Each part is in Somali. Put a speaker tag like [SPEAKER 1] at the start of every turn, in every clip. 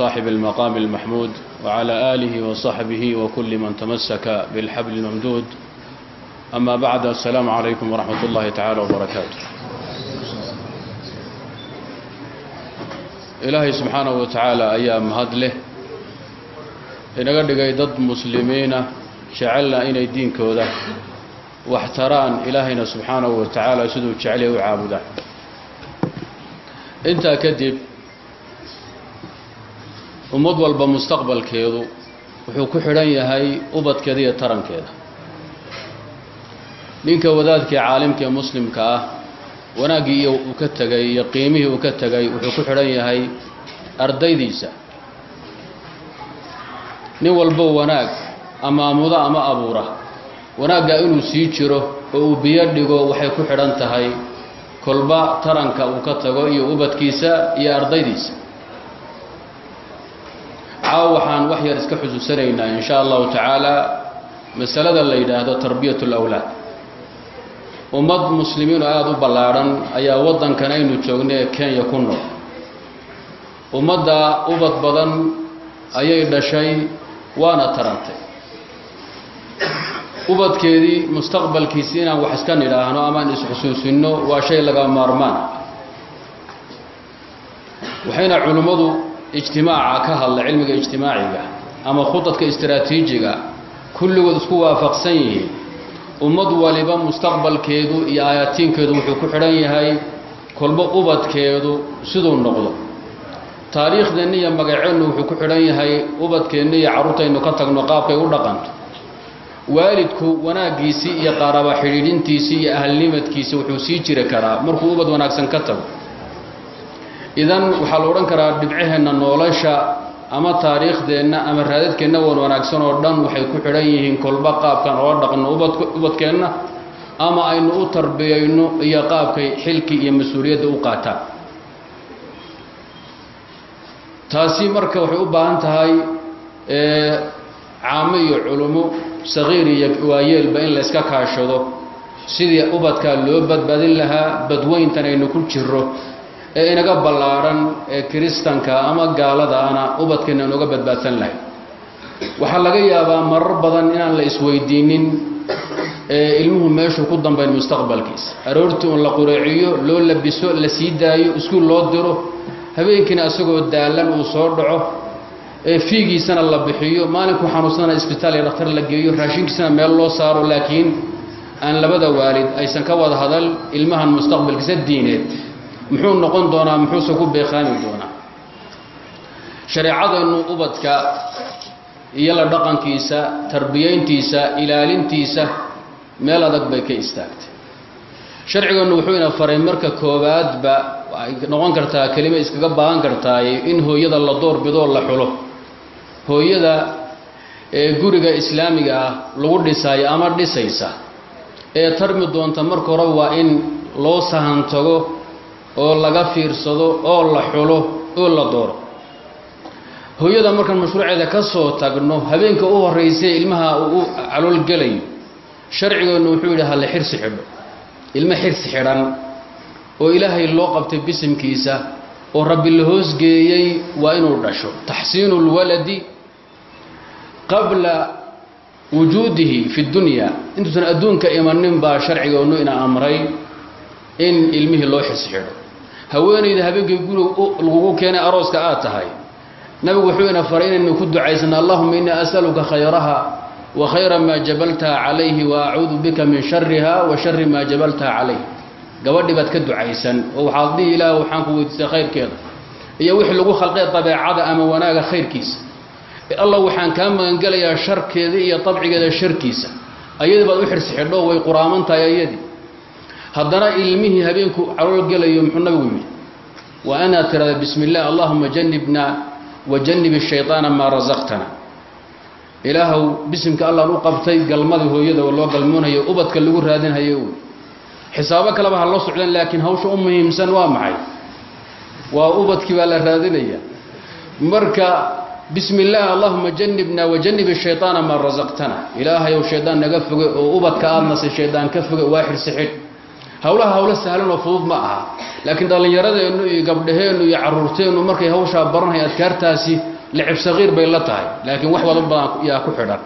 [SPEAKER 1] صاحب المقام المحمود وعلى آله وصحبه وكل من تمسك بالحبل الممدود أما بعد السلام عليكم ورحمة الله تعالى وبركاته إلهي سبحانه وتعالى أيام هدله inaga dhigay dad muslimiina jecelna inay diinkooda waxtaraan ilaahayna subxaanahu wa tacaala siduu jeceliya u caabudaan intaa kadib ummad walba mustaqbalkeedu wuxuu ku xidhan yahay ubadkeeda iyo tarankeeda. Ninka wadaadkii caalimka ee muslimka ah wanaaggii iyo uu ka tegay iyo qiimihii uu ka tegay wuxuu ku xidhan yahay ardaydiisa. Nin walbo wanaag ama amudo ama abuura wanaaggaa inuu sii jiro oo uu biyo dhigo waxay ku xidhan tahay kolba taranka uu ka tago iyo ubadkiisa iyo ardaydiisa caawa waxaan wax yar iska xusuusanaynaa in sha allahu tacaala masalada la yidhaahdo tarbiyat اlawlaad ummad muslimiin oo aada u ballaadhan ayaa waddankan aynu joogna ee kenya ku nool. Ummadda ubad badan ayay dhashay waana tarantay. Ubadkeedii mustaqbalkiisi inaan wax iska nidhaahno amaan isxusuusinno waa shay laga maarmaan. Waxayna culimmadu ijtimaaca ka hadla cilmiga ijtimaaciga ama khudadka istaraatiijiga kulligood isku waafaqsan yihiin. Ummad waliba mustaqbalkeedu iyo aayaatiinkeedu wuxuu ku xidhan yahay kolba ubadkeedu siduu noqdo. Taariikhdeenna iyo magaceennu wuxuu ku xidhan yahay ubadkeenna iyo carruurtaynu ka tagno qaabkay u dhaqanto. Waalidku wanaaggiisii iyo qaaraba xidhiidhintiisii iyo ahalnimadkiisi wuxuu sii jiri karaa markuu ubad wanaagsan ka tago idan waxaa la odhan karaa dhibcaheenna nolosha ama taariikhdeenna ama raadadkeenna wan wanaagsan oo dhan waxay ku xidhan yihiin kolba qaabkan oo dhaqno ubadkeenna ama aynu u tarbiyayno iyo qaabkay xilkii iyo mas'uuliyadda u qaataan. Taasi marka waxay u baahan tahay caamo iyo culummo saqiir iyo waayeelba in la yska kaashado sidii ubadkaa loo badbaadin lahaa badweyntan aynu ku jiro ee inaga ballaadhan ee kiristanka ama gaaladaana ubadkeena inuga badbaadsan lahay. Waxaa laga yaabaa marar badan inaan la isweydiinin ilmuhu meeshuu ku dambayn mustaqbalkiisa aroortii un la qureeciyo loo labiso la sii daayo iskuul loo diro habeenkiina isagoo daalan uu soo dhaco ee fiigiisana la bixiyo maalinkuu xanuunsadana isbitaal iyo dhakhtar la geeyo raashinkiisana meel loo saaro laakiin aan labada waalid aysan ka wada hadal ilmahan mustaqbalkiisa diineed muxuu noqon doonaa muxuuse ku beeqaami doonaa. Shareecadeennu ubadka iyo la dhaqankiisa tarbiyayntiisa ilaalintiisa meel adag bay ka istaagtay. Sharcigeennu wuxuu ina faray marka koowaadba ay noqon kartaa kelima iskaga baahan kartaaye in hooyada la doorbidoo la xulo. Hooyada ee guriga islaamiga ah lagu dhisaayo ama dhisaysa ee tarmi doonta marka hore waa in loo sahantago oo laga fiirsado oo la xulo oo la dooro. Hooyada markaan mashruuceeda ka soo tagno habeenka u horraysay ilmaha u caloolgelayo sharcigeennu wuxuu yidhi halle xirsi xidho. Ilmo xirsi xidhan oo ilaahay loo qabtay bisimkiisa oo rabbi la hoosgeeyey waa inuu dhasho. Taxsiinu اlwaladi qabla wujuudihi fi اdunya intuusan adduunka imanin baa sharcigoonu ina amray in ilmihii loo xirsi xidho haweenayda habeenkii guriga lagugu keenay arooska aad tahay. Nabigu wuxuu ina faray inaynu ku ducaysana allahuma innii asaluka khayraha wa khayra maa jabaltaha calayhi wa acuudu bika min shariha wa shari maa jabaltaha calayh gabadhii baad ka ducaysan oo waxaad dhihi ilaah waxaan ku weydiistay khayrkeeda. Iyo wixii lagu khalqay dabeecada ama wanaaga khayrkiisa. Allah waxaan kaa magangelayaa sharkeeda iyo dabcigeeda sharkiisa. Ayadii baad u xirsi xidho way quraaman tahay ayadii haddana ilmihii habeenku caloolgelayo muxuu nabigu yidhi waa inaad tirahda bismi illah allahuma janibna wa janib shayطaana maa rasaqtana ilaahow bisimka allaan u qabtay galmadii hooyada oo loo galmoonayo ubadka lagu raadinhayo wy xisaabo kaleba ha la socdeen laakiin hawsha u muhiimsan waa maxay waa ubadkii baa la raadinaya marka bismi اllah allahuma janibna wajanib shayطaana maa rasaqtana ilaahayow shaydaan naga foge oo ubadka aadnasi shaydaan ka foge waa xirsi xidh hawlaha hawlo sahlan oo fudud ma aha. Laakiin dhallinyaradeennu iyo gabdhaheennu iyo carruurteennu markay hawshaa baranhay adkaartaasi licib saqiir bay la tahay. Laakiin wax badan badan yaa ku xidhan.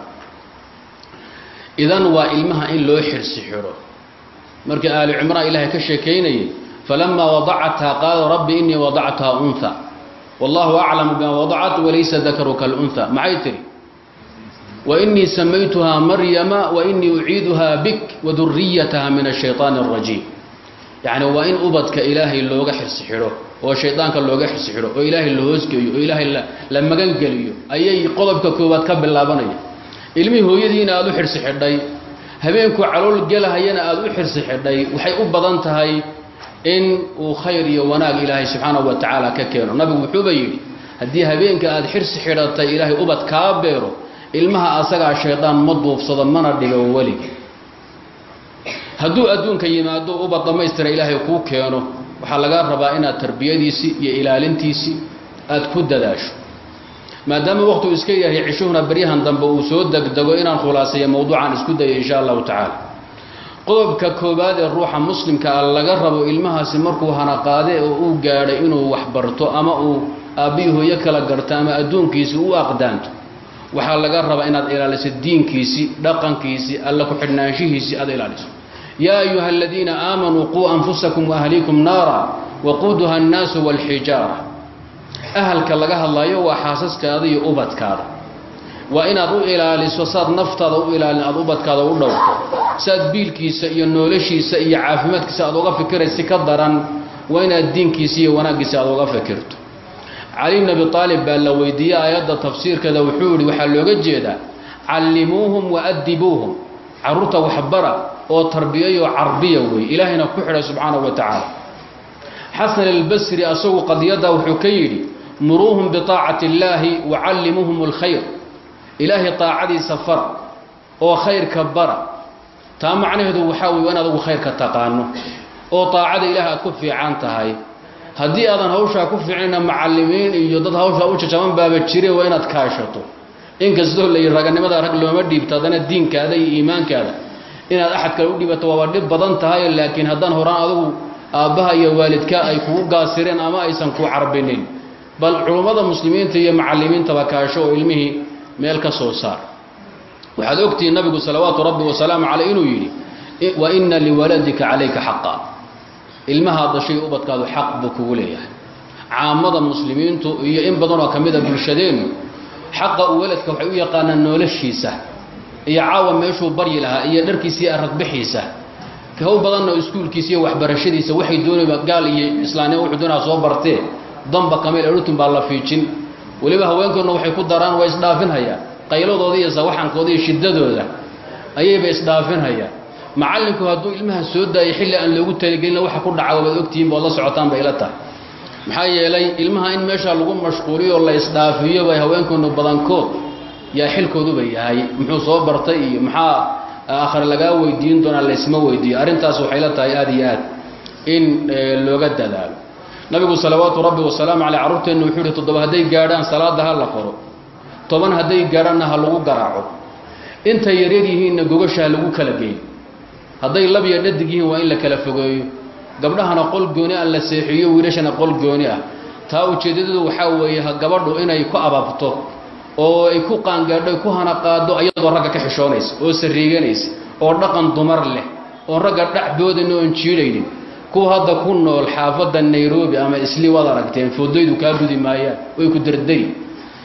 [SPEAKER 1] Idan waa ilmaha in loo xirsi xidho markii aali cimraan ilaahay ka sheekaynayay falamaa wadacathaa qaala rabbi innii wadacthaa unha wallahu aclamu bima wadacat walaysa dakaru kalunha maxay tihi wainii samaytuhaa maryama wainii uciiduhaa bik waduriyataha min ashayطaani اrajiim yacni waa in ubadka ilaahay looga xirsi xidho oo shaydaanka looga xirsi xidho oo ilaahay la hoosgeeyo oo ilaahay la magangeliyo ayay qodobka koowaad ka bilaabanaya. Ilmihii hooyadiina aada u xirsi xidhay habeenku calool gelahayana aada u xirsi xidhay waxay u badan tahay in uu khayr iyo wanaag ilaahay subxaanahu wa tacaala ka keeno. Nabigu wuxuuba yidhi haddii habeenka aada xirsi xidhatay ilaahay ubad kaa beero ilmaha asagaa shaydaan ma duufsado mana dhigo weligi hadduu adduunka yimaado ubad dhammaystira ilaahay kuu keeno. Waxaa lagaa rabaa inaad tarbiyadiisii iyo ilaalintiisii aad ku dadaasho. Maadaama waqtigu iska yahay cishuhuna baryahan dambe uu soo degdego inaan khulaaseeyo mowduucan isku dayo insha allahu tacaala. Qodobka koowaad ee ruuxa muslimka ah laga rabo ilmahaasi markuu hanaqaade oo uu gaadhay inuu wax barto ama uu aabbiyi hooyo kala garto ama adduunkiisii u aqdaanto waxaa laga rabaa inaad ilaaliso diinkiisii dhaqankiisii alla ku-xidhnaanshihiisii aad ilaaliso. Yaa ayuha aladiina aamanuu quu anfusakum waahliikum naara waquuduha annaasu waalxijaara ahalka laga hadlayo waa xaasaskaada iyo ubadkaada. Waa inaad u ilaaliso saad naftaada u ilaalin aad ubadkaada u dhowrto saad biilkiisa iyo noloshiisa iyo caafimaadkiisa aad uga fikiraysi ka daran waa inaad diinkiisa iyo wanaaggiisa aad uga fikirto cali bn abi aalib baa la weydiiyey aayadda tafsiirkeeda wuxuu yihi waxaa looga jeedaa callimuuhum waadibuuhum carruurta waxbara oo tarbiyayoo carbiya wey ilaahayna ku xidhay subxaanahu wa tacaala. Xasan albasri asagu qadiyadda wuxuu ka yidhi muruuhum biaacati illaahi wacallimuuhum alkhayr. Ilaahay aacadiisa fara oo khayrka bara. Taa macnaheedu waxaa wey in adagu khayrka taqaano. Oo aacada ilaah aad ku fiican tahay haddii aadan hawshaa ku fiicnayna macallimiin iyo dad hawshaa u jajaban baaba jire waa inaad kaashato. Inkastoo la yidhi raganimada rag looma dhiibto haddana diinkaada iyo iimaankaada. Inaad axad kale u dhiibato waaba dhib badan tahay laakiin haddaan horaan adugu aabbaha iyo waalidka ay kugu gaasireen ama aysan ku carbinin. Bal culummada muslimiinta iyo macallimiintaba kaasho oo ilmihii meel ka soo saar. Waxaad ogtihiin nabigu salawaatu rabbi wasalaamu caleyh inuu yidhi wa inna liwaladika calayka xaqa ilmahaa dashay ubadkaadu xaq buu kugu leeyahay. Caamada muslimiintu iyo in badan oo ka a bulshadeennu xaqa uu weladka waxay u yaqaanaan noloshiisa iyo caawa meeshuu baryi lahaa iyo dharkiisa iyo aradbixiisa kaw badanna iskuulkiisa iyo waxbarashadiisa waxay doonayba gaal iyo islaamnimo wuxuu doonaa soo bartee damba kameel erutun baa la fiijin. Weliba haweenkoodna waxay ku daraan waa isdhaafinhayaan qayladooda iyo sawaxankooda iyo shiddadooda ayayba isdhaafinhayaan macallinku hadduu ilmaha soo daayay xilli aan loogu talagelina waxa ku dhaca wabaad ogtihiin baad la socotaan bay ila tahay. Maxaa yeelay ilmaha in meesha lagu mashquuliyo la isdhaafiyo bay haweenkoodnu badankood yaa xilkooduba yahay. Muxuu soo bartay iyo maxaa aakhir lagaa weydiin doonaa laysma weydiiyo. Arrintaas waxay la tahay aada iyo aad in looga dadaalo. Nabigu salawaatu rabbi wasalaamu caleyh carruurteennu wuxuu ihi toddoba hadday gaadhaan salaada ha la faro toban hadday gaadhaanna ha lagu garaaco. Intay yaryar yihiinna gogasha ha lagu kala geeyo hadday lab iyo dhadig yihiin waa in la kala fogeeyo gabdhahana qol gooni ah la seexiyo wiilashana qol gooni ah. Taa ujeeddadoodu waxaa weeye gabadhu inay ku ababto oo ay ku qaangaadho ay ku hana qaado iyadoo ragga ka xishoonaysa oo sariiganaysa oo dhaqan dumar leh oon ragga dhexboodana oon jiidhaynin kuwa hadda ku nool xaafadda nairobi ama isli waad aragteen foodaydu kaa gudi maayaan way ku dardari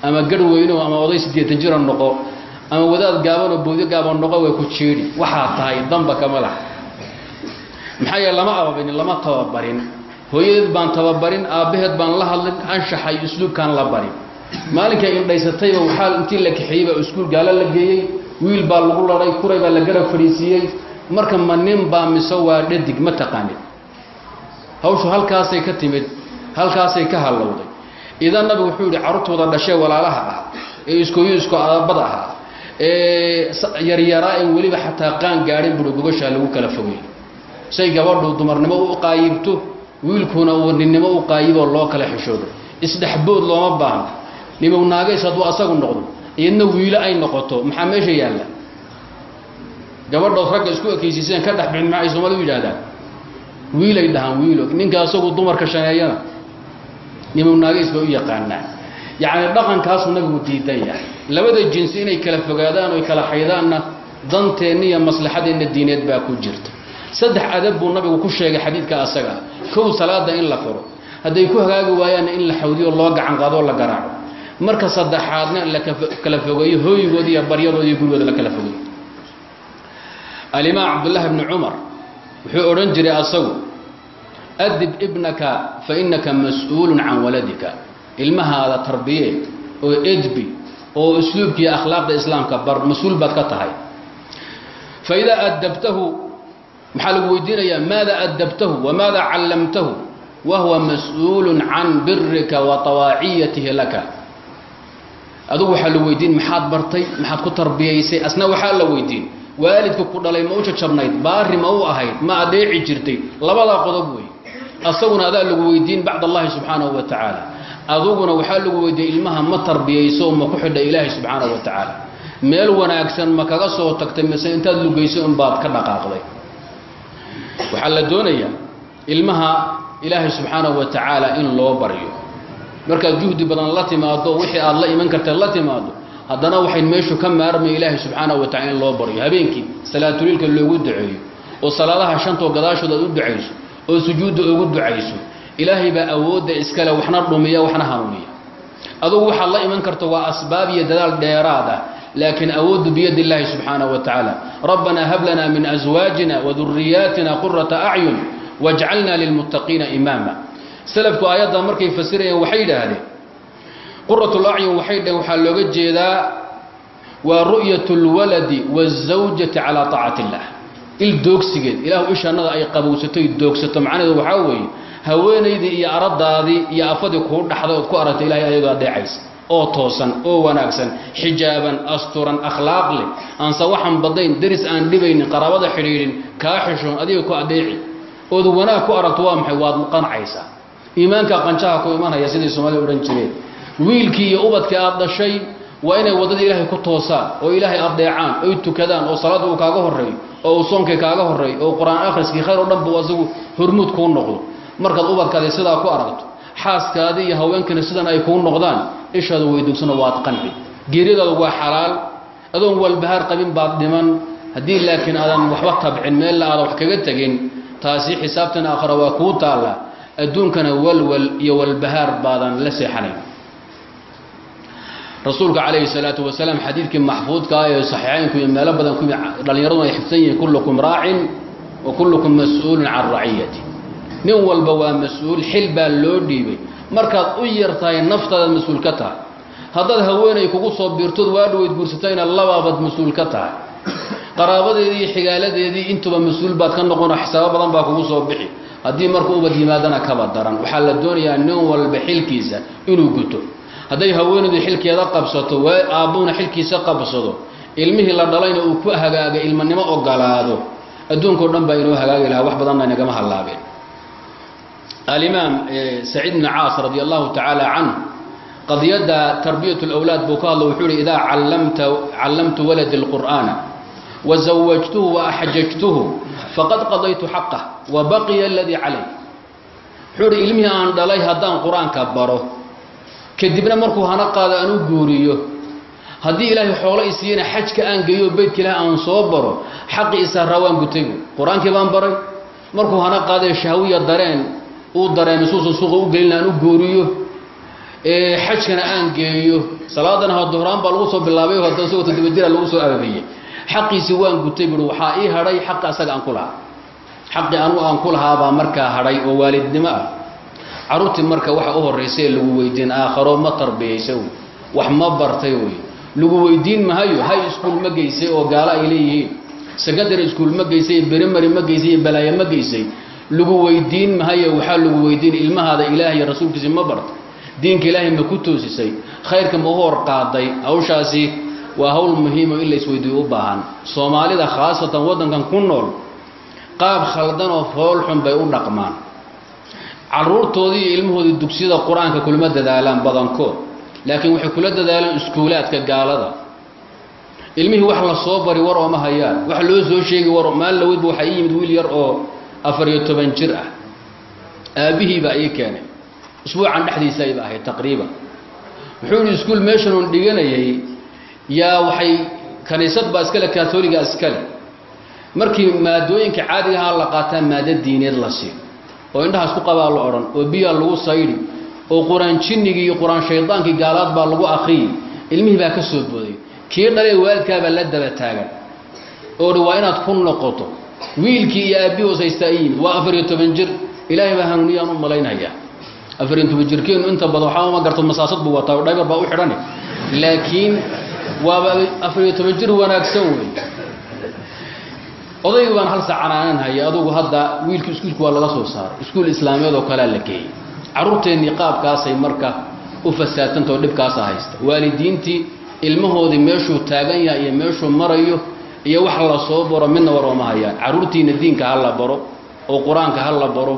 [SPEAKER 1] ama garh weyno ama oday siddeetan jira noqo ama wadaad gaabanoo boodyo gaaban noqo way ku jiidhi waxaa tahay damba kama laha. Maxaa lama ababinin lama tababarin. Hooyadeed baan tababarin aabbaheed baan la hadlin anshaxay usluubkaan la barin. Maalinkay indhaysatayba waxaa intii la kaxeeyey baa iskuul gaalo la geeyey wiil baa lagu laday kuray baa la garab fadhiisiiyey marka ma nin baa mise waa dhadig ma taqaanid. Hawshu halkaasay ka timid halkaasay ka hallowday. Idan nabigu wuxuu yidhi carruurtooda dhashee walaalaha ah ee iskooyo isku aabada ahaa yaryaraa in weliba xataa qaan gaadhin buhi gogashaa lagu kala fogey say gabadhu dumarnimo u qaayibto wiilkuna uu ninnimo u qaayiboo loo kala xishoodo. Isdhexbood looma baahno nimow naagays hadduu asagu noqdo iyadna wiilo ay noqoto maxaa meesha yaalla? Gabadhood ragga isku ekaysiiseen ka dhexbixin maxay soomaali u yidhahdaan wiilay dhahaan wiilo ninka asagu dumarka shaneeyana nimu naagays bay u yaqaanaan yacni dhaqankaasuu nabigu diidan yahay. Labada jinsi inay kala fogaadaan oy kala xaydaanna danteenna iyo maslaxadeenna diineed baa ku jirta. Saddex adab buu nabigu ku sheegay xadiidka asaga. Kow salaada in la furo. Hadday ku hagaagi waayaanna in la xawdiyo loo gacan qaadoo la garaaco. Marka saddexaadna la kala fogeeyo hooyigooda iyo baryadooda iyo gurigooda la kala fogeeyo. Alimaam cabdullaahi bni cumar wuxuu odhan jiray asagu adib ibnaka fa innaka mas'uulun can waladika ilmahaada tarbiye oo edbi oo usluubkiiyo akhlaaqda islaamka bar mas'uul baad ka tahay. Fa adabtahu maxaa lagu weydiinayaa? Maada adabtahu wamaada callamtahu wa mas'uulun can birika wa tawaaciyatihi laka. Adugu waxaa la weydiin maxaad bartay maxaad ku tarbiyaysay asna waxaa la weydiin waalidka ku dhalay ma u jajabnayd baari ma u ahayd ma adeeci jirtay labadaa qodob wey. Asaguna adaa lagu weydiin bacd allahi subxaanahu wa tacaala aduguna waxaa lagu weydiiyey ilmaha ma tarbiyayso ma ku xidha ilaahay subxaanahu wa tacaala. Meel wanaagsan ma kaga soo tagtay mise intaad lugayso unbaad ka dhaqaaqday. Waxaa la doonayaa ilmaha ilaahay subxaanahu wa tacaala in loo baryo markaad juhdi badan la timaado wixii aad la iman karta la timaado haddana waxay meeshu ka maarmay ilaahay subxaanahu wa tacala in loo baryo habeenkii salaatuliilka loogu duceeyo oo salaadaha shantoo gadaashooda aad u ducayso oo sujuudda ugu ducayso ilaahay baa awoodda iskale waxna dhumiya waxna hanuuniya adugu waxaad la iman karta waa asbaab iyo dadaal dheeraad ah laakiin awooddu biyadi illaahi subxaanahu wa tacaala rabbanaa hab lanaa min aswaajina wa duriyaatina qurata acyun wajcalna lilmuttaqiina imaama salafku aayadda markay fasirayeen waxay yidhaahdeen quratulacyun waxay dhaheen waxaa looga jeedaa waa ru'yat اlwaladi wالzawjati calaa طaacati اllah il doogsigeed ilaahu ishaannada ay qabowsatoy doogsato macnaheedu waxaa weeye haweenaydii iyo aradaadii iyo afadii kuu dhaxday ood ku aragta ilahay ayagoo adeecaysa oo toosan oo wanaagsan xijaaban asturan akhlaaq leh. Aanse waxaan badnayn deris aan dhibaynin qaraabada xidhiidhin kaa xishoon adiga ku adeeci ood wanaag ku aragto waa maxay? Waad qancaysaa iimaanka qanjaha ku imanaya siday soomaalida odhan jireen. Wiilkii iyo ubadkii aad dhashay waa inay waddadii ilaahay ku toosaan oo ilaahay adeecaan oy tukadaan oo salaadda uu kaaga horreeyo oo uu soonkii kaaga horreeyo oo qur'aan akhriskii khayr oo dhan buu asagu hormuud kuu noqdo markaad ubadkaadi sidaa ku aragto xaaskaadii iyo haweenkana sidan ay kuu noqdaan ishaada weydugsano waad qanci. Geeryadaadu waa xalaal. Adoon walbahaar qabin baad dhiman. Haddii laakiin aadan waxba tabcin meella aadan wax kaga tegin taasi xisaabtan aakhara waa kuu taalla adduunkana walwal iyo walbahaar baadan la seexanayn. Rasuulka calayhi salaatu wasalaam xadiidkii maxfuudka ah ee saxiixaynku iyo meelo badan ku dhallinyaraduna ay xifsan yihiin kullukum raacin wa kullukum mas'uulun can raciyati nin walba waa mas'uul xil baa loo dhiibay. Markaad u yar tahay naftaadaad mas'uul ka tahay. Haddaad haweenay kugu soo biirtood waa dhaweyd guursatayna labaabaad mas'uul ka tahay. Qaraabadeedii xigaaladeedii intuba mas'uul baad ka noqonoo xisaabo badan baa kugu soo bixi. Haddii marka ubad yimaadana kaba daran. Waxaa la doonayaa nin walba xilkiisa inuu guto. Hadday haweenaydu xilkeeda qabsato waa aabbuna xilkiisa qabsado ilmihii la dhalayna uu ku hagaaga ilmanimo ogolaado adduunkao dhan baa inoo hagaagi lahaa wax badanna inagama hallaabeen alimaam saciid bni caas radi allahu tacaala canh qadiyadda tarbiyat اlawlaad buu ka hadlo wuxuu hi idaa callamtu waladi اlqur'aana wazawajtuhu waaxjajtuhu faqad qadaytu xaqah wa baqiya aladii calayh wuxuu hi ilmihii aan dhalay haddaan qur'aanka baro kadibna markuu hana qaado aan u guuriyo. Haddii ilaahay xoolo isiiyana xajka aan geeyo beydka ilaah aan soo baro xaqi isaraa waan gutaybu qur'aankii baan baray. Markuu hana qaadae shahwiya dareen uu dareemay suusan suuqa u gelin aan u guuriyo xajkana aan geeyo. Salaadana ha duhraan baa lagu soo bilaabay hadda isagoo toddoba jira lagu soo ababiyey xaqiisii waan gutay buui waxaa ii hadhay xaqi asaga aan ku lahaa. Xaqii anugu aan ku lahaabaa markaa hadhay oo waalidnimo ah. Carruurtii marka waxa u horraysay lagu weydiin aakharo ma tarbiyaysa wey wax ma bartay wey lagu weydiin mahayo hay iskuul ma geysay oo gaalo ay leeyihiin? Secondary iskuul ma geysay berimary ma geysay iyo balaayo ma geysay lagu weydiin mahayo waxaa lagu weydiin ilmahaada ilaah iyo rasuulkiisi ma bartay diinka ilaahay ma ku toosisay. Khayrka ma u hor qaaday. Hawshaasi waa hawl muhiimo in la isweydiiyo u baahan. Soomaalida khaasatan waddankan ku nool qaab khaldan oo foolxun bay u dhaqmaan. Carruurtoodii iyo ilmahoodii dugsiyada qur'aanka kulma dadaalaan badankood laakiin waxay kula dadaalaan iskuulaadka gaalada. Ilmihii wax la soo bari war ooma hayaan. Wax loo soo sheegi war maalin laweydba waxaa ii yimid wiil yar oo afar iyo toban jir ah. Aabbihiibaa ii keenay. Usbuucan dhexdiisa ayba ahayd taqriiban. Wuxuu ihi iskuol meeshan dhiganayay yaa waxay kaniisad baa iskale kaatooliga iskale markii maadooyinka caadigahaa la qaataa maado diineed la siiyo oo indhahaas ku qabaa la odhan oo biyaa lagu saydhi oo qur'aan jinnigii iyo qur'aan shaydaankii gaalaad baa lagu akriyay ilmihii baa ka soo booday. Kii dhalee waalidkaabaa la daba taagan. Oo dhi waa inaad ku noqoto wiilkii iyo aabbii hoos haystaa i yimid waa afar iyo toban jir. Ilaahay baa hanuuniyaan u malaynayaa afar iyo toban jirkeenu inta badan waxaa uma garto masaasad buu wataa dhaybar baa u xidhani. Laakiin waaba afar iyo toban jir wanaagsan wey odaygii baan hal sacanaanan haya adugu hadda wiilkii iskuulka waa laga soo saaray. Iskuul islaamiyeed oo kalea la geeyey carruurteennii qaabkaasay marka u fasaadtanta oo dhibkaasa haysta. Waalidiintii ilmahoodii meeshuu taagan yahay iyo meeshuu marayo iyo wax la soo baro midna war ooma hayaan carruurtiina diinka ha la baro oo qur'aanka ha la baro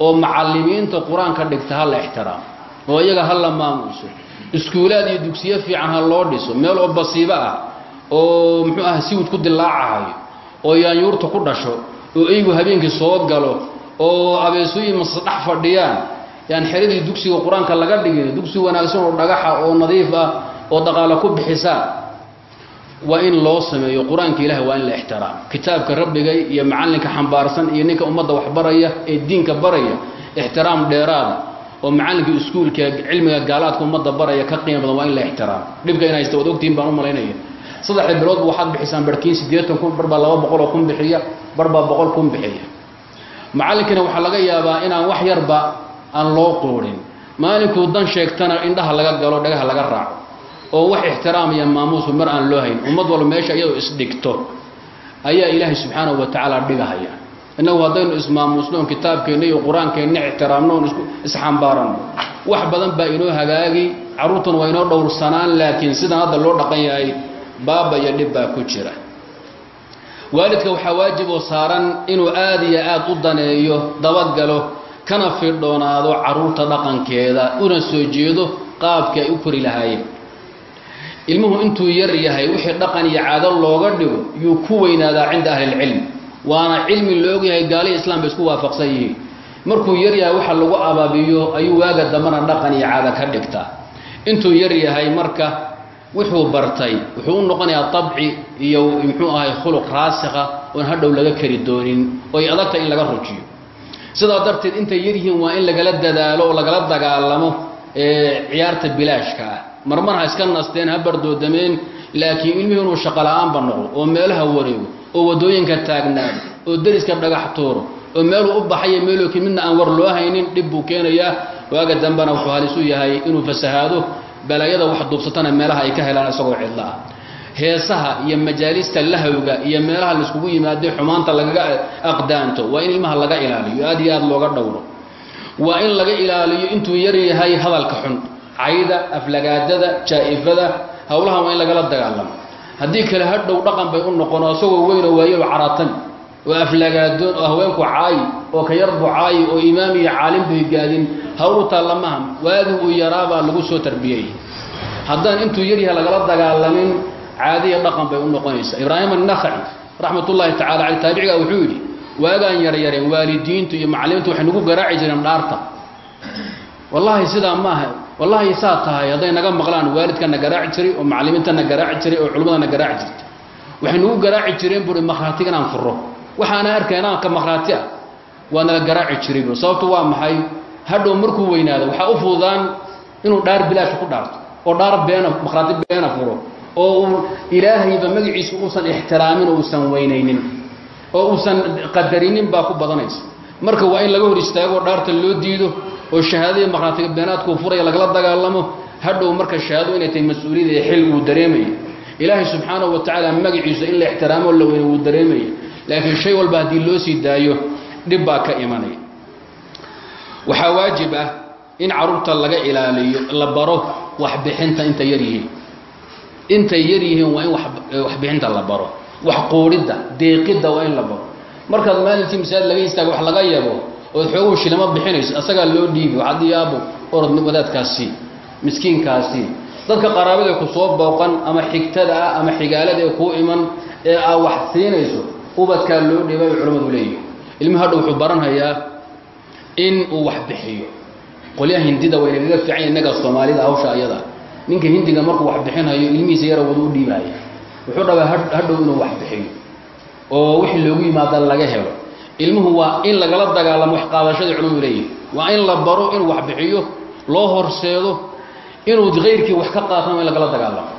[SPEAKER 1] oo macallimiinta qur'aanka dhigta ha la ixtiraamo oo iyaga ha la maamuuso. Iskuulaad iyo dugsiyo fiican ha loo dhiso meel oo basiibo ah oo muxuu aha siwid ku dilaacahayo oo yaanyuurta ku dhasho oo eygu habeenkii soo galo oo abeesooyin masdhex fadhiyaan. Yaan xeradii dugsiga qur'aanka laga dhigin dugsi wanaagsan oo dhagaxa oo nadiif ah oo dhaqaalo ku bixisaa waa in loo sameeyo qur'aanka ilahi waa in la ixtiraam. Kitaabka rabbiga iyo macallinka xambaarsan iyo ninka ummadda waxbaraya ee diinka baraya ixtiraam dheeraada oo macallinka iskuulka cilmiga gaalaadka ummadda baraya ka qiimo badan waa in la ixtiraam. Dhibka in haysta waad ogtihiin baan u malaynaya. Saddexda biloodba waxaad bixisaan barhkiin siddeetan kun bar baa laba boqoloo kun bixiya bar baa boqol kun bixiya. Macallinkina waxaa laga yaabaa inaan wax yarba aan loo quudhin maalinkuu dan sheegtana indhaha laga galo dhagaha laga raaco oo wax ixtiraam iyo maamuusu mar aan loo hayn. Ummad walba meesha iyadoo isdhigto ayaa ilaahay subxaanahu wa tacaala dhigahaya. Innagu haddaynu ismaamuusno oon kitaabkeenna iyo qur'aankeenna ixtiraamno oon isxambaaranno wax badan baa inoo hagaagi carruurtuna waa inoo dhowrsanaan laakiin sidan hadda loo dhaqan yahay baaba iyo dhib baa ku jira. Waalidka waxaa waajib oo saaran inuu aada iyo aada u daneeyo dabagalo kana firdhoonaado carruurta dhaqankeeda una soo jeedo qaabkii ay u kori lahaayeen ilmuhu intuu yar yahay wixii dhaqan iyo caado looga dhigo yuu ku weynaadaa cinda ahlilcilm waana cilmi laogyahay gaalihi islam bay isku waafaqsan yihiin. Markuu yar yahay waxa lagu ababiyo ayuu waaga dambana dhaqan iyo caado ka dhigtaa intuu yar yahay marka wuxuu bartay wuxuu u noqonayaa abci iyo muxuu ahay khuluq raasikha oon hadhow laga kari doonin oy adagta in laga rujiyo. Sidaa darteed intay yaryihiin waa in lagala dadaalo oo lagala dagaalamo ciyaarta bilaashka ah. Marmar ha iska nasteen ha bardoodameen laakiin ilmihii inuu shaqola'aanba noqdo oo meelaha wareego oo waddooyinka taagnaado oo deriska dhagax tuuro oo meeluu u baxayo meelooki midna aan war loo haynin dhib buu keenayaa. Waaga dambena wuxuu halis u yahay inuu fasahaado balaayada wax duubsatana meelaha ay ka helaan isagoo cidlo ah. Heesaha iyo majaalista lahawga iyo meelaha laiskugu yimaado xumaanta lagaga aqdaanto waa in ilmaha laga ilaaliyo aad iyo aad looga dhowro waa in laga ilaaliyo intuu yar yahay hadalka xun. Cayda aflagaadada jaa'ifada howlaha waa in lagala dagaalamo. Haddii kale hadhow dhaqan bay u noqono isagoo weynoo waayelo caratami oo aflagaadoon oo haweenku caayi oo ka yarbu caayi oo imaam iyo caalim bay gaadin hawl u taallamaha waagi uu yaraabaa lagu soo tarbiyey. Haddaan intuu yaryahay lagala dagaalamin caadiya dhaqan bay u noqonaysaa. Ibraahim annakhaci raxmatullaahi tacala caley taabiciga wuxuu yidhi waagaan yaryareen waalidiintu iyo macallimiintu waxay nagu garaaci jireen dhaarta. Wallaahi sidaa maaha wallaahi saa tahay hadday naga maqlaan waalidkana garaaci jiray oo macallimiintana garaaci jiray oo culimmadana garaaci jirtay waxay nagu garaaci jireen buui makhraatiga inaan furo waxaana arkay inaan ka makhraati ah waa nala garaaci jiray bu sababtu waa maxay? Hadhow markuu weynaado waxaa u fududaan inuu dhaar bilaasha ku dhaarto oo dhaar beena makhraati beena furo oo uu ilaahayba magaciisa uusan ixtiraamin oo uusan weynaynin oo uusan qadarinin baa ku badanaysa. Marka waa in laga hor istaago dhaarta loo diido oo shahaadadii makhraatiga beenaadkuu furaya lagala dagaalamo hadhow marka shahaado inay tahay mas'uuliyada ee xil uu dareemaya. Ilaahay subxaanahu wa tacaala magaciisa in la ixtiraamo la weyne wuu dareemaya. Laakiin shay walba haddii loo sii daayo dhib baa ka imanaya. Waxaa waajib ah in carruurta laga ilaaliyo la baro waxbixinta intay yar yihiin. Intay yar yihiin waa in waxbixinta la baro wax quudhidda deeqidda waa in la baro markaad maalintii masaajid laga istaago wax laga yabo ood xooguhu shilamo bixinayso asagaa loo dhiibi waxaad yaabo orod wadaadkaasi miskiinkaasi. Dadka qaraabada ku soo booqan ama xigtada ah ama xigaalada ee kuu iman ee aa wax siinayso ubadkaa loo dhiibay culimmadu leeyihi ilmuhu hadha wuxuu baranhayaa in uu wax bixiyo. Qolyaha hindida way nagaga fiican innaga soomaalida hawsha ayada. Ninka hindiga markuu wax bixinhayo ilmihiisa yara wada u dhiibaya wuxuu dhabaa hadhow inuu wax bixiyo oo wixii loogu yimaada laga helo. Ilmuhu waa in lagala dagaalamo wax qaadashadii culumadu leeyihi waa in la baro inuu wax bixiyo loo horseedo inuu kayrkii wax ka qaatama in lagala dagaalamo.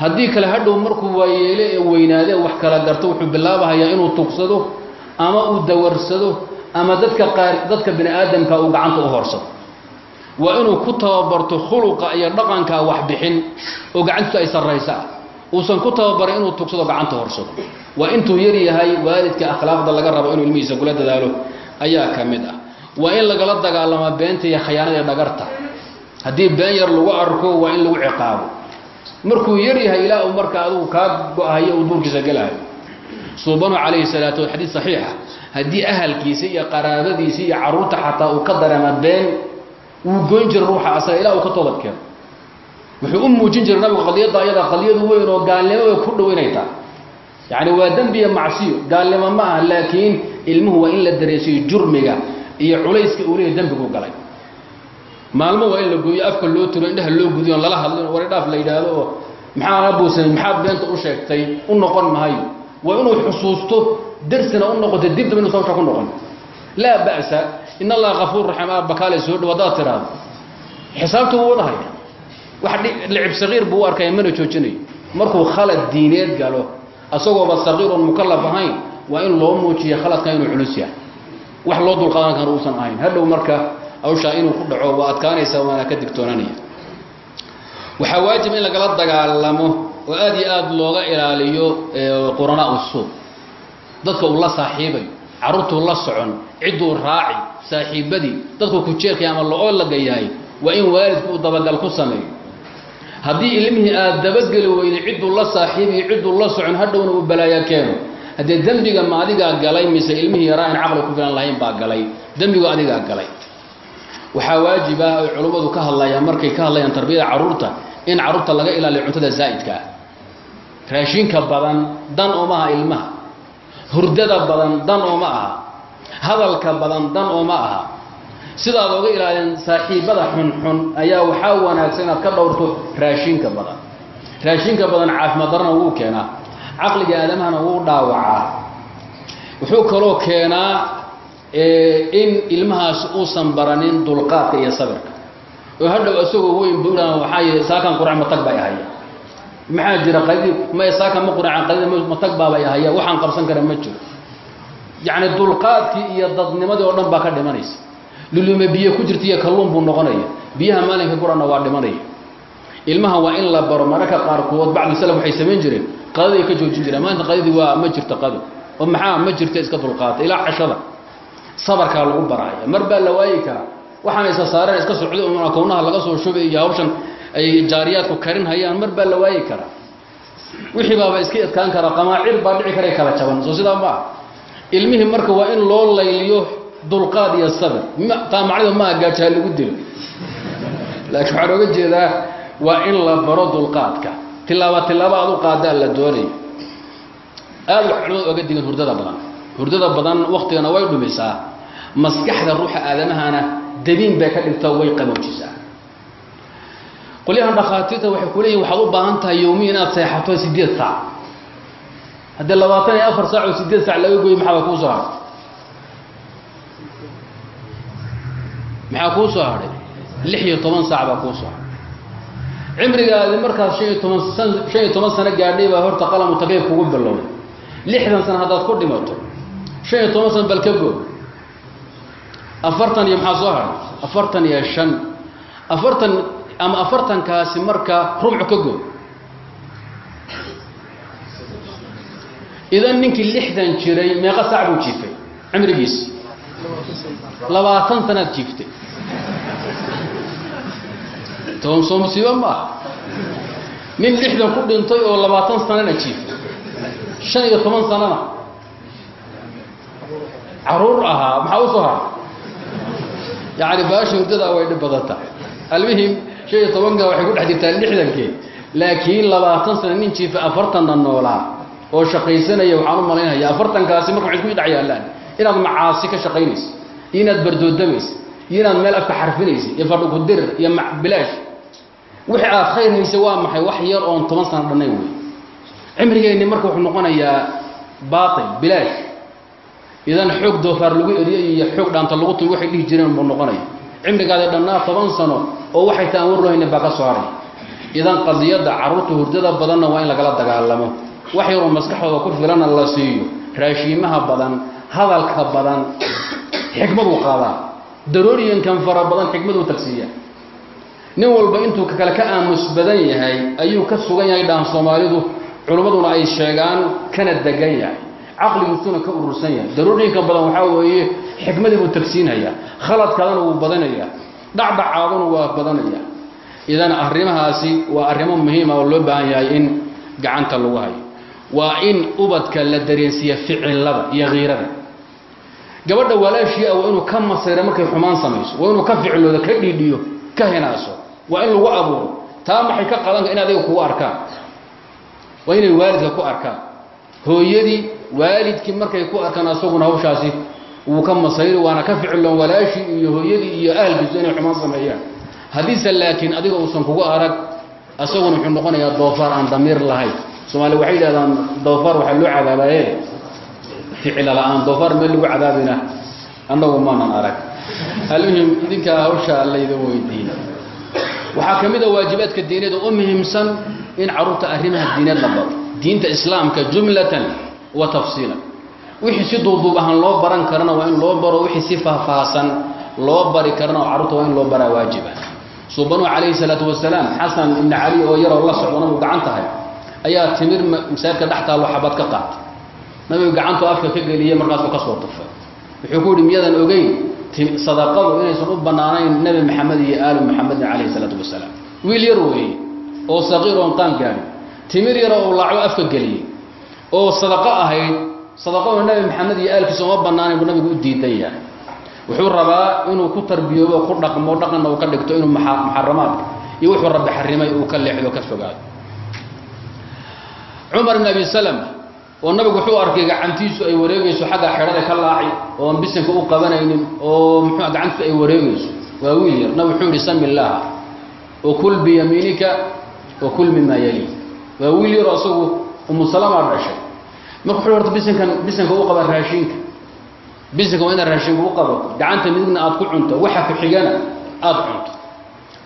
[SPEAKER 1] Haddii kale hadhow markuu waayeele ee weynaadee wax kala garto wuxuu bilaabahayaa inuu tugsado ama uu dawarsado ama dadka qaar dadka bini aadamka uu gacanta u horsado waa inuu ku tababarto khuluqa iyo dhaqanka wax bixin oo gacantiisu ay sarraysa uusan ku tababarin inuu tugsado gacanta horsado. Waa intuu yar yahay waalidka akhlaaqda laga rabo inuu ilmihiisa kula dadaalo ayaa ka mid ah. Waa in lagala dagaalamaa beenta iyo khayaanada iyo dhagarta. Haddii been yar lagu arko waa in lagu ciqaabo. Markuu yar yahay ilaa uu marka adigu kaa go-ahayo uu duurkiisa gelahayo suubanu calayhi salaatu wa xadiid saxiixa haddii ahalkiisa iyo qaraabadiisa iyo carruurta xataa uu ka dareema been wuu goyn jira ruuxa asaga ilaa uu ka toobad keeno wuxuu u muujin jiray nabigu qadiyadda ayada qadiyadu weyn oo gaalnimo ku dhow inay tahay yacni waa dembi iyo macsiyo. Gaalnimo ma aha laakiin ilmuhu waa in la dareesiyo jurmiga iyo culayska uu leeyahy dembigu galay. Maalmo waa in la gooyo afka loo tiro indhaha loo gudiyo lala hadlin wari dhaaf la yidhaahdo oo maxaana buusan maxaad beenta u sheegtay u noqon mahayo waa inuu xusuusto darsina u noqoto dibdaba inu sawsha ku noqon. Laa ba'sa in allaha kafuur raxiim aa bakaale soo dhow haddaad tiraado xisaabta wuu wadahaya wax licib saqiir buu u arkaya mana joojinayo markuu khalad diineed galo asagooba saqiiroon mukallaf ahayn waa in loo muujiya khaladka inuu culus yahay. Wax loo dulqaadan kara uusan ahayn. Hadhow marka hawshaa inuu ku dhaco waa adkaanaysa waana ka digtoonanaya waxaa waajib in lagala dagaalamo oo aad iyo aad looga ilaaliyo quranaa usuuq dadka uu la saaxiibayo carruurtuu la socon cidduu raaci saaxiibadii dadku kujeelkay ama la-oo laga yahay waa in waalidku uu dabagal ku sameeyo haddii ilmihii aad dabageli weyday cidduu la saaxiibayo cidduu la socon hadhowna uu balaaya keeno haddee dembiga ma adigaa galay mise ilmihii yaraa in caqli ku filan lahayn baa galay. Dembigu adigaa galay. Waxaa waajiba ay culummadu ka hadlayaan markay ka hadlayaan tarbiyada carruurta in carruurta laga ilaaliyo cuntada zaa'idka. Ah raashinka badan dan ooma aha ilmaha. Hurdada badan dan ooma aha. Hadalka badan dan ooma aha sidaad oga ilaalin saaxiibada xunxun ayaa waxaa wanaagsan inaad ka dhowrto raashinka badan. Raashinka badan caafimaad darana wuu keenaa caqliga aadamahana wuu dhaawacaa. Wuxuu kaloo keenaa in ilmahaas uusan baranin dulqaadka iyo sabirka. Oo hadhow isagoo weyn buuran waxaa saakan qurac matag bay ahaya maxaa jira qadii may saakan ma quracan qadida matag baabay ahaya waxaan qabsan kara ma jiro. Yacni dulqaadkii iyo dadnimadii oo dhan baa ka dhimanaysa lulume biyo ku jirta iyo kalluun buu noqonaya. Biyaha maalinka guranna waa dhimanaya. Ilmaha waa in la baro mararka qaarkood bacdu salaf waxay samayn jireen. Qadaday ka joojin jireen. Maanta qadadii waa ma jirto qado oo maxaa ma jirta iska dulqaata ilaa cashada. Sabarkaa lagu baraya mar baa la waayi karaa. Waxaana isa saareen iska socday un akownaha laga soo shubay iyo hawshan ay jaariyaadku karin hayaan. Mar baa la waayi karaa. Wixii baaba iska adkaan karaa. Qamaacir baa dhici karay kala jaban. Soo sidaa ma ah ilmihii marka waa in loo layliyo dulqaad iyo sabir. Taa macnida maaha gaajaha lagu dilo. Laakiin waxaan oga jeedaa waa in la baro dulqaadka. Tilaaba tilaaba aad u qaadaa la doonayo. Aad wax culimada oga digan hurdada badan. Hurdada badan waktigana way dhumisaa maskaxda ruuxa aadamahana dabiin bay ka dhigta way qaboojisaa. Qolyahan dhakhaatiirta waxay ku leeyihiin waxaad u baahan tahay yowmiya inaad seexato sideed saac. Haddii labaatan iyo afar saac oo sideed saac laga goyo maxaaba kuu soo hadhay maxaa kuu soo hadhay lix iyo toban saac baa kuu soo hadhay cimrigaadi markaas han iyo toban sano gaadhay baa horta qalamu takiif kugu bilowday. lixdan sano haddaad ku dhimato shan iyo toban sano bal ka go afartan iyo maxaa soo hadhay afartan iyo shan. Afartan ama afartankaasi marka rubcu ka go idan ninkii lixdan jiray meeqa saac buu jiifay cimrigiisi labaatan sanaad jiiftay toban soo musiibo ma aha nin lixdan ku dhintay oo labaatan sanana jiifay shan iyo toban sanana. Caruur ahaa maxaa u soo haray? Yacni baasha hurdada way dhib badan tahay almuhim shan iyo tobanka waxay ku dhex jirtaa lixdankii laakiin labaatan sana nin jiifa afartanna noolaa. Oo shaqaysanaya waxaan u malaynaya afartankaasi marka waxay isku dhex yaallaan inaad macaasi ka shaqaynaysa iyo inaad bardoodamaysa iyo inaad meel afka xarfinaysa iyo fadhukudirir iyo bilaash. Wixii aad khayr haysa waa maxay? Wax yar oon toban sano dhannay wey. Cimrigeenni marka wuxuu noqonayaa baatil bilaash. Idan xoog doofaar lagu eriyo iyo xoog dhaanta lagu tumi waxay dhihi jireen buu noqonaya. Cimrigaada dhannaa toban sano oo waxay ta aan baa ka soo haray. Idan qadiyadda carruurta hurdada badanna waa in lagala dagaalamo. Wax yaroo maskaxdooda ku filana la siiyo. Raashiimaha badan hadalka badan xikmaduu qaadaa. Darooriyankan fara badan xikmaduu tagsiiya. Nin walba intuu kale ka aamus badan yahay ayuu ka sugan yahay dhahan soomaalidu culimmaduna ay sheegaan kana degan yahay. Caqligiisuna ka urursan yahay. Darooriyanka badan waxaa weeye xikmadii buu tagsiinhayaa. Khaladkaadana wuu badanayaa. Dhacdhacaaduna waa badanaya idan arrimahaasi waa arrimo muhiima oo loo baahan yahay in gacanta lagu hayo. Waa in ubadka la dareensiiya ficilada iyo khiirada gabadha walaashii ah waa inuu ka masayra markay xumaan samayso waa inuu ka ficilooda ka dhiidhiyo ka hinaaso waa in lagu abuuro. Taa maxay ka qadanka in adiga kugu arkaan? Waa inay waalidka ku arkaan. Hooyadii waalidkii markay ku arkaan asaguna hawshaasi wuu ka masayri waana ka ficiloon walaashii iyo hooyadii iyo ahalkiisu inay xumaan sameeyaan. Haddiise laakiin adiga uusan kugu arag asaguna wuxuu noqonayaa doofaar aan damiir lahayn. Soomaaliya waxay yidhahdaan doofaar waxaa loo cadaabaye ficila la'aan doofaar meel lagu cadaabina annagu maanan arag. Almuhim idinkaa hawsha layda weydiin. Waxaa ka mid a waajibaadka diineed oo u muhiimsan in carruurta arrimaha diineed la baro. Diinta islaamka jumlatan wa tafsiilan. Wixii si duuduub ahaan loo baran karana waa in loo baro wixii si faahfaahsan loo bari karana oo carruurta waa in loo baraa waajiba suubanuhu calayhi salaatu wasalaam xasan ibni cali oo yaroo la socdana uu gacan tahay ayaa timir masaajidka dhex taallo xabad ka qaatay nabigu gacantuu afka ka geliyey markaasuu ka soo tufay. Wuxuu ku yidhi miyadan ogeyn sadaqadu inaysan u bannaanayn nebi maxamed iyo aalu maxamedin calayhi salaatu wasalaam. Wiil yar weeye oo saqiir oon qaan gaadhin timir yaro uu laaco afka geliyey oo sadaqo ahayd sadaqadu nebi maxamed iyo aalkiisa uma bannaanayn buu nabigu u diidan yahay. Wuxuu rabaa inuu ku tarbiyoobo ku dhaqmo dhaqanna uu ka dhigto inuu muxaramaadka iyo wuxuu rabbi xarimay uu ka leexdo ka fogaado. Cumar ibn abi salama oo nabigu wuxuu arkay gacantiisu ay wareegayso xagga xedhada ka laaci oon bisinka u qabanaynin oo muxuu gacantiisu ay wareegayso. Waa wiil yar. Nabig wuxuu yidhi sami illaaha biyamiinika wa kul mima yali. Waa wiil yaroo asagu umu salama dhashay marka wuxuu horta bisinkan bisinka u qaba raashinka. Bisinka waa inaad raashinka u qabato gacanta midigna aad ku cunto. Waxa ku xigana aad cunto.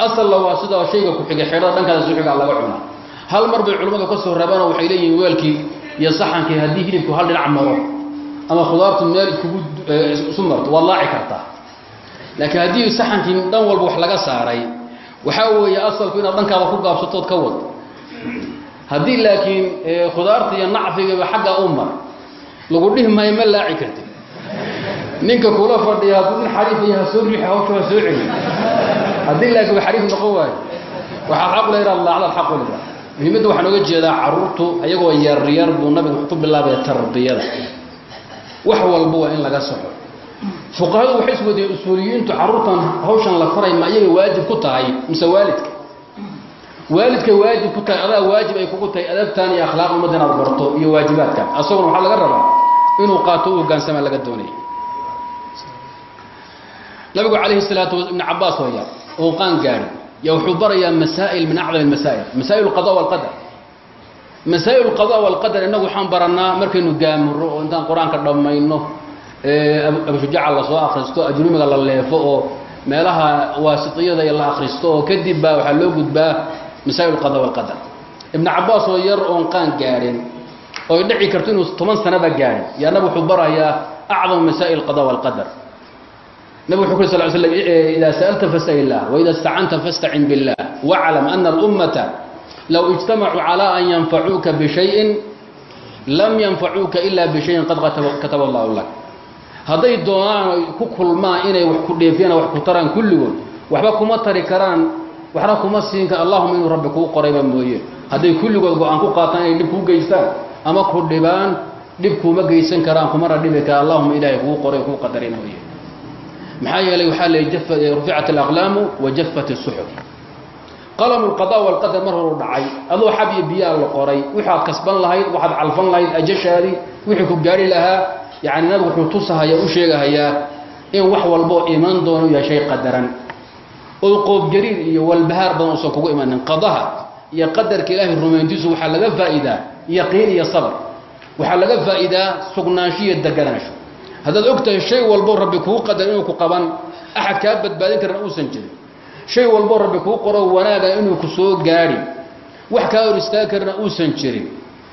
[SPEAKER 1] Asalna waa sidaa shayga ku xigay xedhada dhankaada xigaa laga cunaa. Hal mar bay culimmadu ka soo reebaan oo waxay leeyihiin weelkii iyo saxankii haddii hilibku hal dhinac maro ama khudaartu meel iskugu isu marto waad laaci kartaa. Laakiin haddii saxankii dhan walba wax laga saaray waxaa weeye asalku inaad dhankaada ku gaabsatood ka wad. Haddii laakiin khudaarta iyo nacfigaba xaggaa u mar lagu dhihi maayo ma laaci kartid. Ninka kula fadhiya hadduu nin xariif iyo ha soo riixi hawsha ha soo celi haddii laakiin wa xariif noqon waayo waxaa xaq le inaad laacdaad xaq u lida muhiimadda waxaan oga jeedaa carruurtu ayagoo yaryar buu nabigu ku bilaabaya tarbiyada. Wax walba waa in laga saxo fuqahadu waxay isweydiiyeen usuuliyiintu carruurtan hawshan la faray ma iyagay waajib ku tahay mise waalidka? Waalidkay waajib ku tahay adaa waajib ay kugu tahay adabtan iyo akhlaaq ummadda inaad barto iyo waajibaadkan asaguna waxaa laga rabaa inuu qaato u laga doonaya nabigu calayhi salaatu wa ibn cabbaas oo qaan gaadhi ya wuxuu barayaa masaa'il min acdam almasaa'il. Masaa'il alqada walqadar masaa'il alqada walqadar innagu waxaan barannaa markaynu gaamuro oo intaan qur'aanka dhammayno abushujaca la soo akhristo ajrumiga la leefo oo meelaha waasitiyada la akhristo oo kadib baa waxaa loo gudbaa masaa'il alqada walqadar ibn cabbaas oo yar oon qaan gaadhin oo dhici karto inuu toban sanaba gaadhin yaa nabi wuxuu barayaa acdam nabig wuxuu kuri sal slm ida sa'alta fas'l illah waida istacanta fastacin billah. Waclam ana alummata low ijtamacuu calaa an yanfacuuka bishayin lam yanfacuuka ilaa bishayin qad kataba allahu lak. Hadday doonaan ku kulmaan inay wax ku dheefiyaan wax ku taraan kulligood waxba kuma tari karaan waxna kuma siinka allahuma inuu rabbi kuu qorayba mooye. Hadday kulligood go'aan ku qaataan inay dhib kuu geystaan ama ku dhibaan dhib kuma geysan karaan kumana dhibi ka allahuma ilaahay kuu qoray kuu qadaray mooye maxaa yeelay waxaa la ruficat alaqlaamu wa jafat الsuxuf qalamu اlqada walqadar mar horu dhacay adoo xab iyo biyaa la qoray waxaad kasban lahayd waxaad calfan lahayd ajashaadii wixii ku gaari lahaa yacni nabigu wuxuu tusahayaa u sheegahayaa in wax walboo iman doono yahay shay qadaran oo qoobjariir iyo walbahaar badan uusan kugu imanin qadaha iyo qadarka ilaahay rumayntiisu waxaa laga faa'iidaa yaqiin iyo sabr waxaa laga faa'iidaa sugnaansho iyo deganaansho haddaad og tahay shay walbo rabbi kuu qadar inuu ku qaban axad kaa badbaadin karana uusan jirin. Shay walbo rabbi kuu qoro wanaaga inuu ku soo gaadhi wax kaa hor istaagi karana uusan jirin.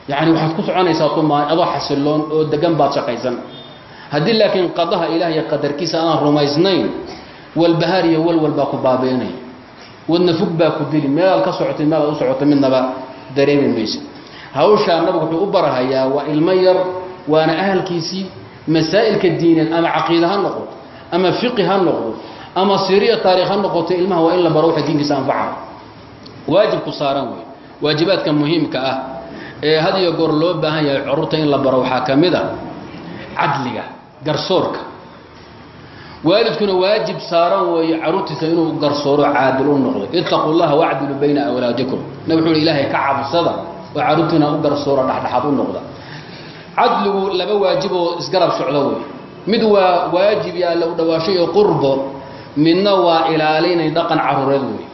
[SPEAKER 1] Yacni waxaad ku soconaysaa tumaan adoo xasiloon oo degan baad shaqaysan. Haddii laakiin qadaha ilaah iyo qadarkiisa aan rumaysnayn walbahaar iyo walwal baa ku baabiinaya wadna fog baa ku dili meelaad ka socotay meelaad u socotay midnaba dareemi maysa. Hawshaa nabigu wuxuu u barahayaa waa ilmo yar waana ahalkiisii masaa'ilka diineed ama caqiida ha noqoto ama fiqi ha noqdo ama siriya taarikh ha noqoto ilmaha waa in la baro waxa diinkiisa anfaca waajibku saaran wey waajibaadka muhiimka ah ee had iyo goor loo baahan yahay carruurta in la baro waxaa ka mid a cadliga garsoorka. Waalidkuna waajib saaran weeye carruurtiisa inuu garsooro caadil u noqdo. Itaquu llaha wacdilu bayna awlaadikum nab wuxuu ilaahay ka cabsada oo carruurtiina u garsooro dhexdhexaad u noqda cadligu laba waajib oo isgarab socdo wey. Mid waa waajib iyo alla u dhawaasho iyo qurbo midna waa ilaalinay dhaqan carruureed wey.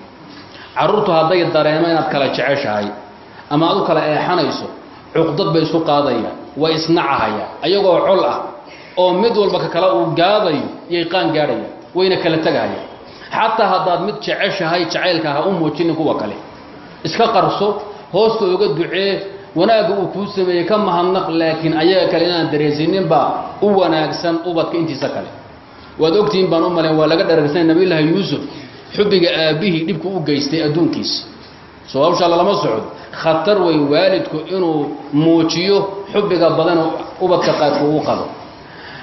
[SPEAKER 1] Carruurtu hadday dareemo inaad kala jeceshahay ama aad u kala eexanayso cuqdad bay isku qaadayaan way isnacahayaan ayagoo col ah oo mid walba ka kale uu gaadayo yay qaan gaadhayaan wayna kala tegahayaan xataa haddaad mid jeceshahay jacaylka ha u muujinin kuwa kale. Iska qarso hoosta oga ducee wanaagga uu kuu sameeyey ka mahadnaq laakiin ayaga kale inaan dareesininbaa u wanaagsan ubadka intiisa kale. Waad ogtihiin baan u malayn waa laga dharagsanay nabiyullaahi yuusuf xubbiga aabbihii dhibku u geystay adduunkiisa soo hawshaa lalama socdo khatar wey waalidku inuu muujiyo xubbiga badanoo ubadka qaadku uu qabo.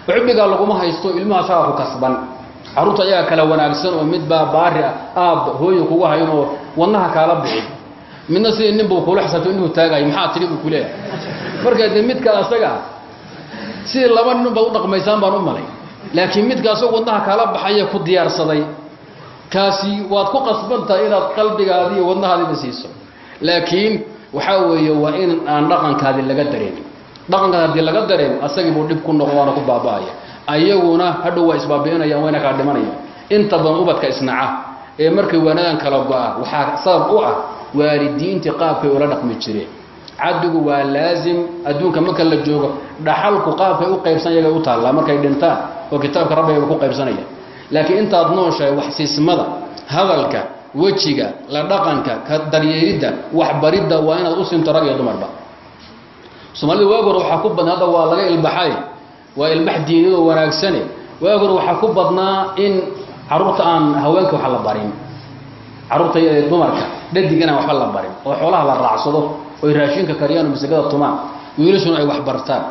[SPEAKER 1] Xubbigaa laguma haysto ilmaha sagaa ku kasban. Carruurta ayaga kale wanaagsan oo midbaa baari ah aabba hooyo kugu hayn oo wadnaha kaala bixi midna sidii nin buu kula xisabto inuu taagayo maxaa tidhi buu ku leeyahay? Markaa dee midka asaga sidii laba nin u dhaqmaysaan baan u malay. Laakiin midka asagoo wadnaha kaala baxaya ku diyaarsaday kaasi waad ku qasbantahay inaad qalbigaadi iyo wadnahaadiba siiso. Laakiin waxaa weeye waa in aan dhaqankaadi laga dareemin dhaqankaad haddii laga dareemo asagii buu dhib ku noqon waana ku baaba'aya. Ayaguna hadhow waa isbaabi'inayaan wayna kaa dhimanayaan. Inta badan ubadka isnaca ee markay waanadan kala go'a waxaa sabab u ah waalidiintii qaabkay ula dhaqmi jireen. Caddigu waa laazim adduunka marka la joogo dhaxalku qaabkay u qaybsan yagay u taallaa markay dhintaan oo kitaabka rabbigaba ku qaybsanaya. Laakiin intaad nooshahay waxsiismada hadalka wejiga la dhaqanka ka daryeelidda waxbaridda waa inaad u sinto rag iyo dumarba soomaalida waag hore waxaa ku badnaa hadda waa laga ilbaxay waa ilbax diiniyadoo wanaagsane. Waag waxaa ku badnaa in carruurta aan haweenka wax la barin carruurta dumarka dhadig inaan waxba la barin. Oo xoolaha la raacsado oy raashinka kariyaan oo masagada tumaan wiilashuna ay wax bartaan.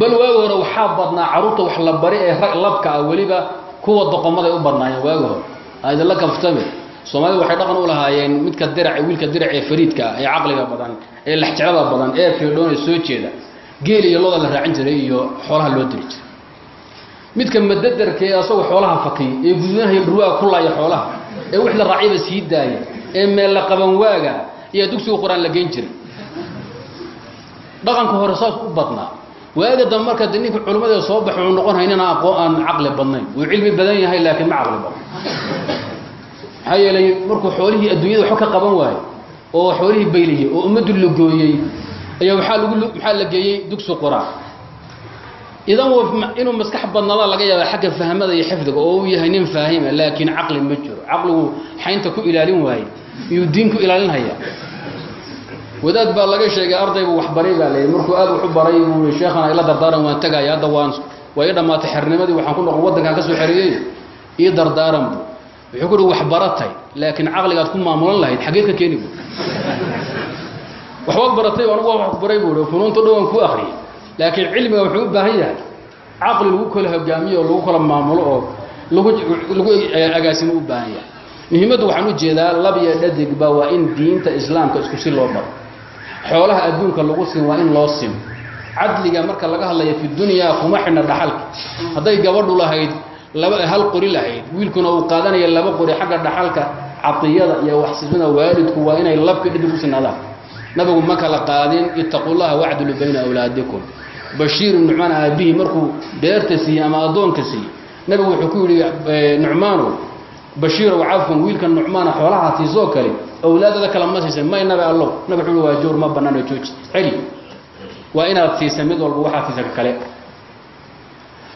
[SPEAKER 1] Bal waagi hore waxaa badnaa carruurta wax la bari ee rag labka ah weliba kuwa doqomaday u badnaayeen waagi hore aidinla kaftame soomaalida waxay dhaqan u lahaayeen midka dirac wiilka dirac ee fariidka ah ee caqliga badan ee laxjeclada badan ee fiidhoon ee soo jeeda. Geel iyo looda la raacin jiray iyo xoolaha loo diri jiray midka madadarka ee asagoo xoolaha fakiy ee guduunaha iyo dhurwaaga ku laaya xoolaha ee wix la raacyaba sii daaya ee meel la qaban waaga ayaa dugsiga qur'aan la geyn jiray. Dhaqanka hore saas u badnaa waaga dambe marka de ninka culimmadee soo baxay uu noqon haynana aqoon aan caqli badnayn. Uu cilmi badan yahay laakiin ma caqli badan maxaa yeelay markuu xoolihii adduunyada waxba ka qaban waayo oo xoolihii bayliyey oo ummaddu la gooyey ayaa waxaa lagu maxaa la geeyey dugsi qur'aan idan inuu maskax badnaada laga yaaba xagga fahmada iyo xifdiga oo uu yahay nin faahima laakiin caqli ma jiro. Caqligu xaynta ku ilaalin waaye iyuu diin ku ilaalinhaya wadaad baa laga sheegay ardaybu wax baray baa leeyay markuu aad wax u baray buu sheekhana ila dardaaran waan tagaya hadda waan waa ii dhammaatay xernimadii waxaan ku noqon waddankaan ka soo xereeyey ii dardaaran bu wuxuu ku uhi wax baratay laakiin caqligaad ku maamulan lahayd xageed ka keeni bu waxbaad baratay anugu waa wax ku baray buu funuunta dhan waan ku akriyay laakiin cilmiga wuxuu u baahan yahay caqli lagu kala hogaamiyo oo lagu kala maamulo oo lagu lagu agaasimo u baahan yahay. Muhiimaddu waxaan u jeedaa lab iyo dhadigba waa in diinta islaamka isku si loo baro. Xoolaha adduunka lagu sim waa in loo sim cadliga marka laga hadlayo fi dunyaa kuma xidhna dhaxalka. Hadday gabadhu lahayd laba hal qori lahayd wiilkuna uu qaadanaya laba qori xagga dhaxalka cadiyada iyo waxsismada waalidku waa inay labka dhadig u sinaadaan. Nabigu ma kala qaadin ittaqullaha wacdilu bayna awlaadikum bashiir nucmaan aabihii markuu beerta siiyey ama addoonka siiyey. Nabigu wuxuu ku yidhi nucmaanow bashiirow cafwan wiilka nucmaana xoolaha tiisoo kale awlaadada kale ma siisay may nabi allow nabi wuxuu waa joor ma bannaano jooji. Celi waa inaad siisa mid walba waxaad siisa ka kale.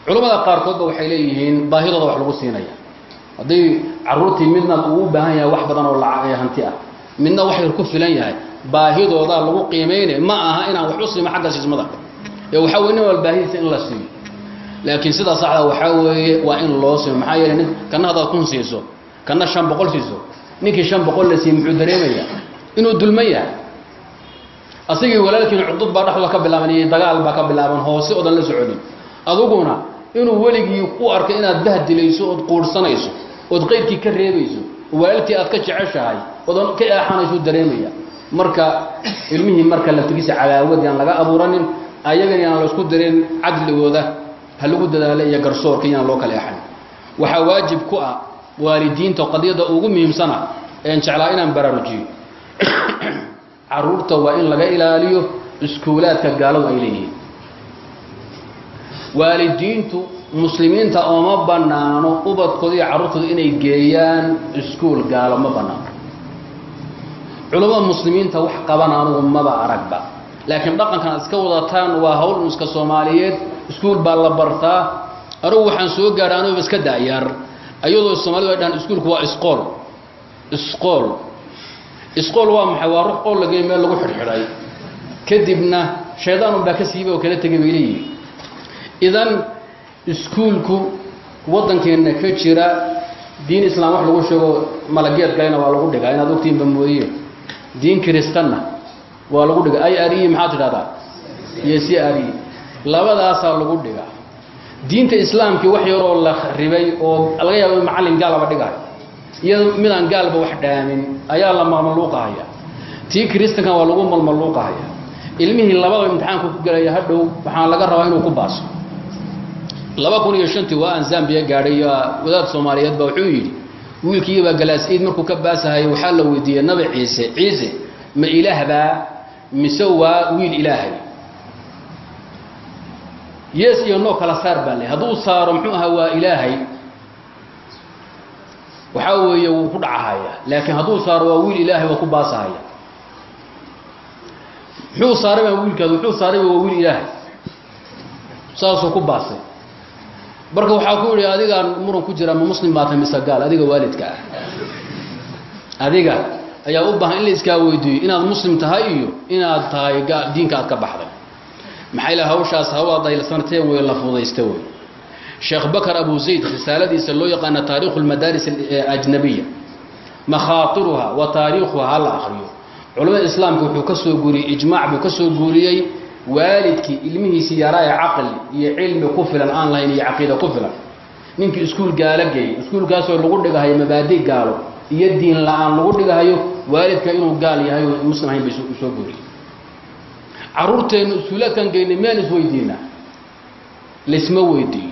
[SPEAKER 1] Culammada qaarkoodba waxay leeyihiin baahidooda wax lagu siinaya. Hadday caruurtii midna uu u baahan yahay wax badan oo hanti ah midna wax yar ku filan yahay baahidoodaa lagu qiimaynay ma aha inaan wax u siimo xagga siismada waxaa nin wal baahidiisa in la siiyo laakiin sida saxda waxaa weeye waa in loo siimo maxaa yeele nin kana haddaad kun siiso kana shan boqol siiso ninkii shan boqol la siiyey muxuu dareemayaa? Inuu dulman yahay asagii walaalkiina cudud baa dhexdooda ka bilaaban iyo dagaal baa ka bilaaban hoose odan la soconin aduguna inuu weligii u arkay inaad bahdilayso ood quurhsanayso ood qayrkii ka reebayso walaalkii aad ka jeceshahay oodan ka eexanayso dareemaya marka ilmihii marka laftigiisa cadaawad yaan laga abuuranin ayagana yaan laysku dareen cadligooda ha lagu dadaalo iyo garsoorka yaan loo kala eexan waxaa waajib ku ah waalidiinta qadiyadda ugu muhiimsana een jeclaa inaan baraarujiyo. Caruurta waa in laga ilaaliyo iskuulaadka gaaladu ay leeyihiin. Waalidiintu muslimiinta ooma bannaano ubadkooda iyo carruurtooda inay geeyaan iskuul gaalo ma bannaano. Culammada muslimiinta wax qaban anugu maba aragba laakiin dhaqankan iska wadataan waa hawl iska soomaaliyeed iskuul baa la bartaa anugu waxaan soo gaadha anuguba iska da'yaar ayadoo soomaalidu ay dhahaan iskuulku waa isqool. Isqool. Isqool waa maxay? Waa ruux qool lagey meel lagu xidhxidhay kadibna shaydaanun baa ka siibay oo kala tegay bay leeyihiin idan iskuulku waddankeenna ka jira diin islaam wax lagu sheego malageed galena waa lagu dhigaa inaad ogtiinba mooye. Diin kiristanna waa lagu dhiga i r e maxaad tidhahdaa iyo r e labadaasaa lagu dhigaa. Diinta islaamkii wax yaroo la ribay oo laga yaabo in macallin gaalaba dhigayo. Iyado midaan gaalba wax dhaamin ayaa la malmaluuqahaya tii kiristankan waa lagu malmaluuqahaya ilmihii labada imtixaanku ku gelaya hadhow waxaan laga rabaa inuu ku baaso. Laba kun iyo shantii waa aan zambiya gaadhay wadaad soomaaliyeed ba wuxuu yidhi wiilkiibaa galaas-iid markuu ka baasahayay waxaa la weydiiyey nabi ciise ciise ma ilaahbaa mise waa wiil ilaahay. Yes iyo noo kala saar baa le hadduu saaro muxuu ahaa waa ilaahay. Waxaa weeye wuu ku dhacahaya laakiin hadduu saaro waa wiil ilaahay waa ku baasahaya. Muxuu saaray baa wiilkaadu muxuu saarayba waa wiil ilaahay. Saasuu ku baasay. Marka waxaa ku yidhi adigaan muran ku jira ma muslim baata mise gaal? Adiga waalidka ah. Adiga ayaa u baahan in la iskaa weydiiyo inaad muslim tahay iyo inaad tahay diinka aad ka baxday. Maxaa ila hawshaas hawaa daylasmartee wey la fudaysta wey sheekh bakar abu zayd risaaladiisa loo yaqaana taarikhu lmadaaris ajnabiya makhaatiruha wa taariikhuha ha la akriyo culamada islaamka wuxuu ka soo guuriyey ijmaac buu ka soo guuriyey waalidkii ilmihiisii yaraa ee caqli iyo cilmi ku filan aan lahayn iyo caqiida ku filan. Ninkii iskuul gaalo geeyey iskuulkaasoo lagu dhigahayo mabaadi gaalo iyo diin la'aan lagu dhigahayo waalidka inuu gaal yahay oo muslim ahayn bay soo guuriyey caruurteennu iskuulaadkan geynay miyaan isweydiinaa laysma weydiiyo.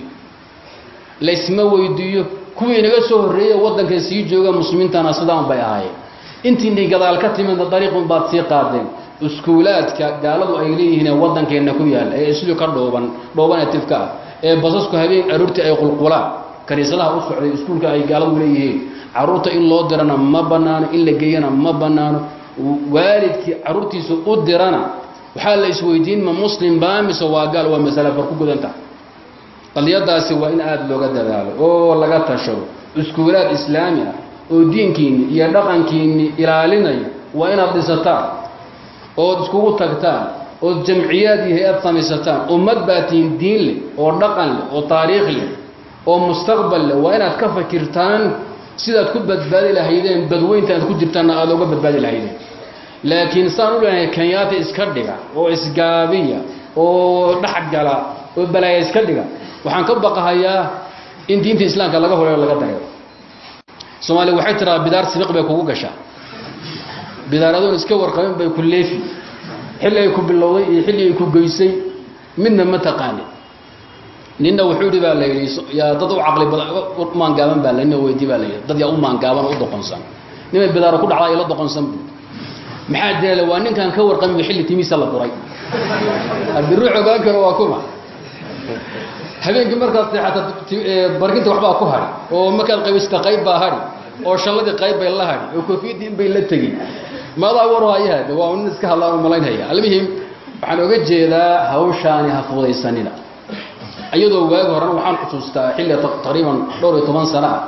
[SPEAKER 1] Laysma weydiiyo. Kuwii naga soo horreeyey waddankan sii jooga muslimiintana sidaan bay ahaayeen. Intiinay gadaal ka timidna dariiqun baad sii qaadeen. Iskuulaadka gaaladu ay leeyihiin ee waddankeenna ku yaalla ee islu ka dhooban dhooban tifka ah ee basasku habeen caruurtii ay qulqulaan. Kaniisadaha u socday iskuulka ay gaaladu leeyihiin carruurta in loo dirana ma bannaano in la geeyana ma bannaano waalidkii caruurtiisa u dirana waxaa la isweydiin ma muslim baa mise waa gaal waa masale far ku gudanta qadiyadaasi waa in aada looga dadaalo oo laga tashado. Iskuulaad islaami ah oo diinkiinni iyo dhaqankiinni ilaalinaya waa inaad dhisataan ood iskugu tagtaan ood jamciyaad iyo hay'ad samaysataan ummad baa tihiin diin leh oo dhaqan leh oo taariikh leh oo mustaqbal leh waa inaad ka fakirtaan sidaad ku badbaadi lahaydeen badweynta aad ku jirtaanna aada uga badbaadi lahaydeen. Laakiin saan u lenahay kenyaata iska dhiga oo isgaabiya oo dhexgala oo balaaya iska dhiga. Waxaan ka baqahayaa in diinta islaamka laga horeyo laga dareero soomaaliya waxay tiraa bidaar sibiq bay kugu gashaa. Bidaaradoon iska warqabin bay ku leefi. Xilli ay ku bilowday iyo xilli ay ku geysay midna ma taqaani ninna wuxuu yidhi baa la yidhi yaa dad u caqli badan maangaaban baa nina weydii baa la yidhi. Dad yaa u maangaaban oo u doqonsan. Nimay bidaaro ku dhacdaa ila doqonsan bu maxaa deela waa ninkaan ka warqamiba xilli timiisa la duray haddii ruux ogaan karo waa kuma. Habeenkii markaad seexata barkinta waxbaa ku hadhi oo markaad qabaysata qayb baa hadhi oo shalladii qayb bay la hadhi oo koofiyadii in bay la tegi. Maadaa war hayaade waa nin iska hadlaan u malaynhaya. Almuhim waxaan oga jeedaa hawshaani ha fudaysanina iyadoo waagi horena waxaan xusuustaa xilli taqriiban dhowr iyo toban sano ah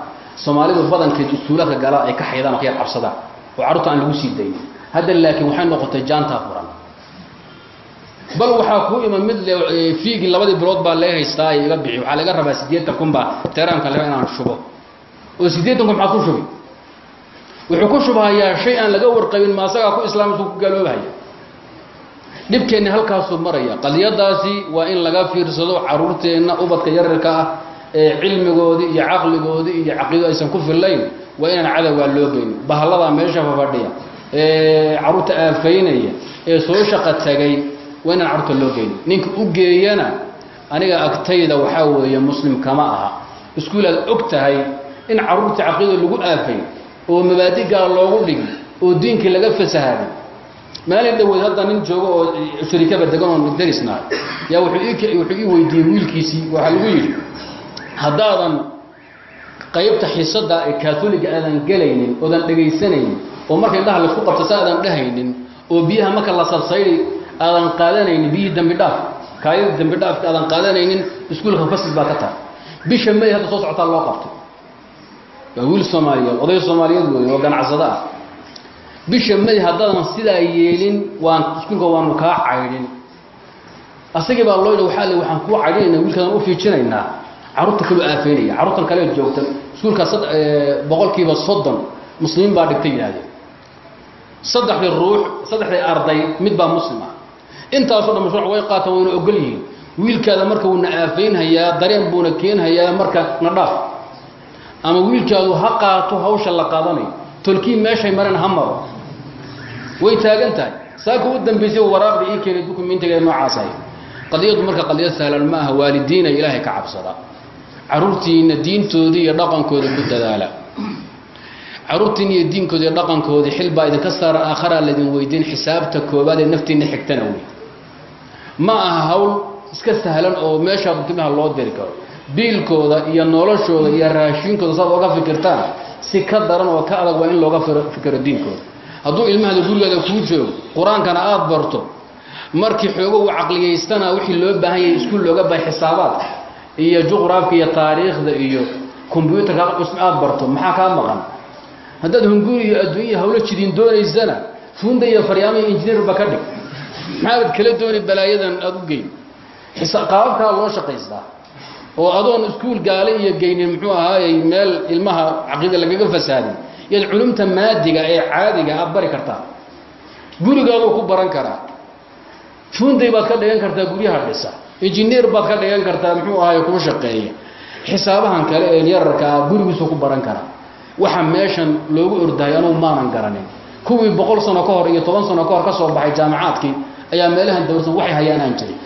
[SPEAKER 1] soomaalidu badankeed usuulaadka galaa ay ka xaydaan waxyar cabsadaan oo carruurta aan lagu sii dayn. Hadda laakiin waxay noqotay jaantaa furan. Bal waxaa kuu iman mid fiigii labadii bilood baa lee haystaa iga bixi. Waxaa laga rabaa siddeetan kun baa teeraamka leba inaan shubo. Oo siddeetan kun maxaad ku shubi? Wuxuu ku shubhayaa shay aan laga warqabin ma asagaa ku islaamsu ku gaaloobahaya dhibkeenni halkaasuu maraya. Qadiyadaasi waa in laga fiirsado caruurteenna ubadka yararka ah ee cilmigoodii iyo caqligoodii iyo caqiido aysan ku fillayn waa inaan cadowgaa loo geynin. Bahalladaa meesha fafadhiya ee carruurta aafaynaya ee soo shaqa tagay waa inaan carruurta loo geynin. Ninka u geeyana aniga agtayda waxaa weeye muslim kama aha. Iskuulaad og tahay in carruurta caqiida lagu aafay oo mabaadi gaal loogu dhigi oo diinkii laga fasahaaday maalin dhaweyd hadda nin joogo oo sharikaba degan oo darisnahay yaa wuxuu ii weydiiyey wiilkiisii waxaa lagu yidhi haddaadan qaybta xisada kaatoliga aadan gelaynin oodan dhegaysanaynin oo marka indhaha la isku qabta sa aadan dhehaynin oo biyaha marka la sabsayday aadan qaadanaynin biyihii dambi dhaaf kaayada dambi dhaafka aadan qaadanaynin iskuulka fasil baa ka tahay. Bisha may hadda soo socotaa loo qabtay waa wiil soomaaliyeed oday soomaaliyeed wey oo ganacsado ah bisha may haddaadan sidaa yeelin waan iskuulka waanu kaa caydhin asagii baa loo yidhi waxaa le waxaan kuu caydhinaynaa wiilkaadaan u fiijinaynaa. Carruurta kaloo aafeynaya carruurtan kale joogta. Iskuulkaa boqolkiiba soddon muslimiin baa dhigtay yidhahdeen saddexdii ruux saddexdii arday mid baa muslim ah intaasoo dhan mashruuc way qaataan wayna ogol yihiin. Wiilkaada marka wuuna aafaynhayaa dareen buuna keenhayaa marka na dhaaf. Ama wiilkaadu ha qaato hawsha la qaadanayo tolkii meeshay mareen ha maro way taagan tahay saaka u dambaysay waraaqda ii keenay dukumentiga noocaas ahay qadiyadu marka qadiyad sahlan ma aha waalidiina ilaahay ka cabsada. Caruurtiina diintoodii iyo dhaqankooda ku dadaala. Caruurtiina iyo diinkooda iyo dhaqankooda xil baa idinka saara aakharaa laydin weydiin xisaabta koobaad ee naftiina xigtana wey. Ma aha hawl iska sahlan oo meesha timaha loo diri karo. Biilkooda iyo noloshooda iyo raashinkooda saad oga fikirtaan si ka daran oo ka adag waa in looga fikiro diinkooda hadduu ilmahada gurigaada kuu joogo qur'aankana aada barto. Markii xoogo uu caqliyaystana wixii loo baahan yahay iskuul looga bahay xisaabaadka iyo juqraafka iyo taariikhda iyo kombyuutarka aada barto. Maxaa kaa maqan? Haddaad hunguri iyo adduunya hawlo jidiin doonaysana funda iyo faryaamaiyo injineerba ka dhig. Maxaad kala dooni balaayadan aada u geyn. Qaababkaa loo shaqaystaa. Oo adoon iskuul gaale iyo geynin muxuu ahaayey meel ilmaha caqiida lagaga fasaadin yaad culumta maadiga ee caadiga aad bari kartaa gurigaaduu ku baran karaa. Funday baad ka dhigan kartaa guryaha dhisa injineer baad ka dhigan kartaa muxuu ahaay kuu shaqeeya xisaabahan kale ee yararka ah gurigiisuu ku baran karaa. Waxa meeshan loogu ordahay anugu maanan garanin. Kuwii boqol sano ka hor iyo toban sano ka hor ka soo baxay jaamacaadkii ayaa meelahan dawrsan waxay hayaan aan jirin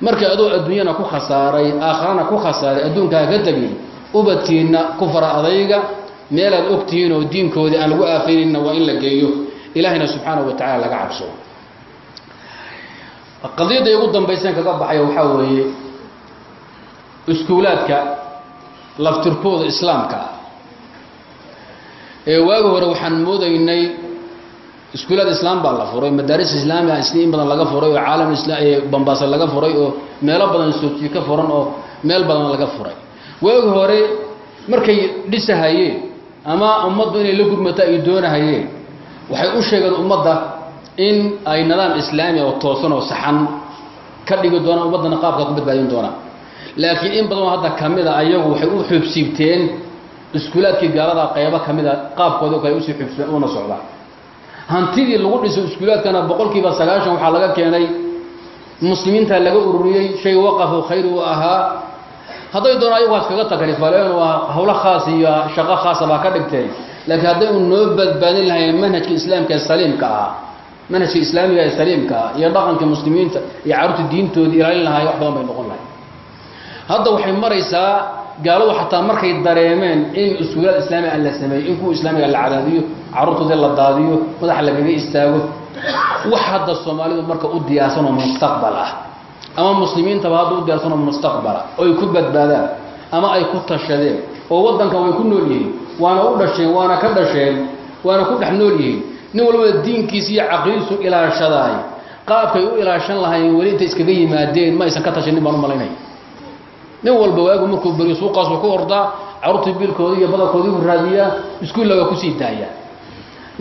[SPEAKER 1] marka adoo adduunyana ku khasaaray aakharana ku khasaaray adduunkaa ka tegin ubadkiinna ku adayga meelaad ogtihiin oo diinkoodii aan lagu aafayninna waa in la geeyo. Ilaahayna subxaanahu wa tacala laga cabso. Qadiyadda ugu dambaysan kaga baxaya waxaa weeye iskuulaadka laftirkooda islaamka. Ee waagi hore waxaan moodaynay iskuulaad islaam baa la furay madaaris islaamiga in badan laga furay oo caalam bambaasa laga furay oo meelo badan soji ka furan oo meel badan laga furay. Waagi hore markay dhisahayeen ama ummaddu inay la gurmato ay doonahayeen waxay u sheegeen ummadda in ay nidaam islaami oo toosan oo saxan ka dhigi doonaan ummaddana qaabkaa ku badbaadin doonaan laakiin in badanoo hadda ka mida ayagu waxay u xubsiibteen iskuulaadkii gaalada qaybo ka mida qaabkooda kale u sii xubseen una socdaan hantidii lagu dhiso iskuulaadkana boqolkiiba sagaashan waxaa laga keenay muslimiinta laga ururiyey shay waqafu khayr uu ahaa hadday doona ayaguaas kaga takrifaleen waa hawlo khaas iyo shaqo khaasa baa ka dhigteen laakiin hadday u noo badbaadin lahayn manhajka islaamka ee saliimka ah manhajka islaamiga ee saliimka ah iyo dhaqanka muslimiinta iyo carruurta diintoodii ilaalin lahaay wax badan bay noqon lahay hadda waxay maraysaa gaaladu xataa markay dareemeen in iskuulaad islaamiga aan la sameeyey in kuwa islaamiga la cadaadiyo carruurtoodii la daadiyo madaxa lagaga istaago. Wax hadda soomaalidu marka u diyaarsanoo mustaqbal ah ama muslimiintaba hadda u diyaarsanoo mustaqbala ay ku badbaadaan ama ay ku tashadeen oo waddankan way ku nool yihiin waana u dhasheen waana ka dhasheen waana ku dhex nool yihiin. Nin walbada diinkiisa iyo caqiidiisu ilaashadaay qaabkay u ilaashan lahaayeen weli intay iskaga yimaadeen ma aysan ka tashanin baan u malaynaya nin walba waagu markuu beriyo suuqaasuu ku ordaa carruurtii biilkoodii iyo badalkoodii u raadiyaa iskuulla waa ku sii daayaa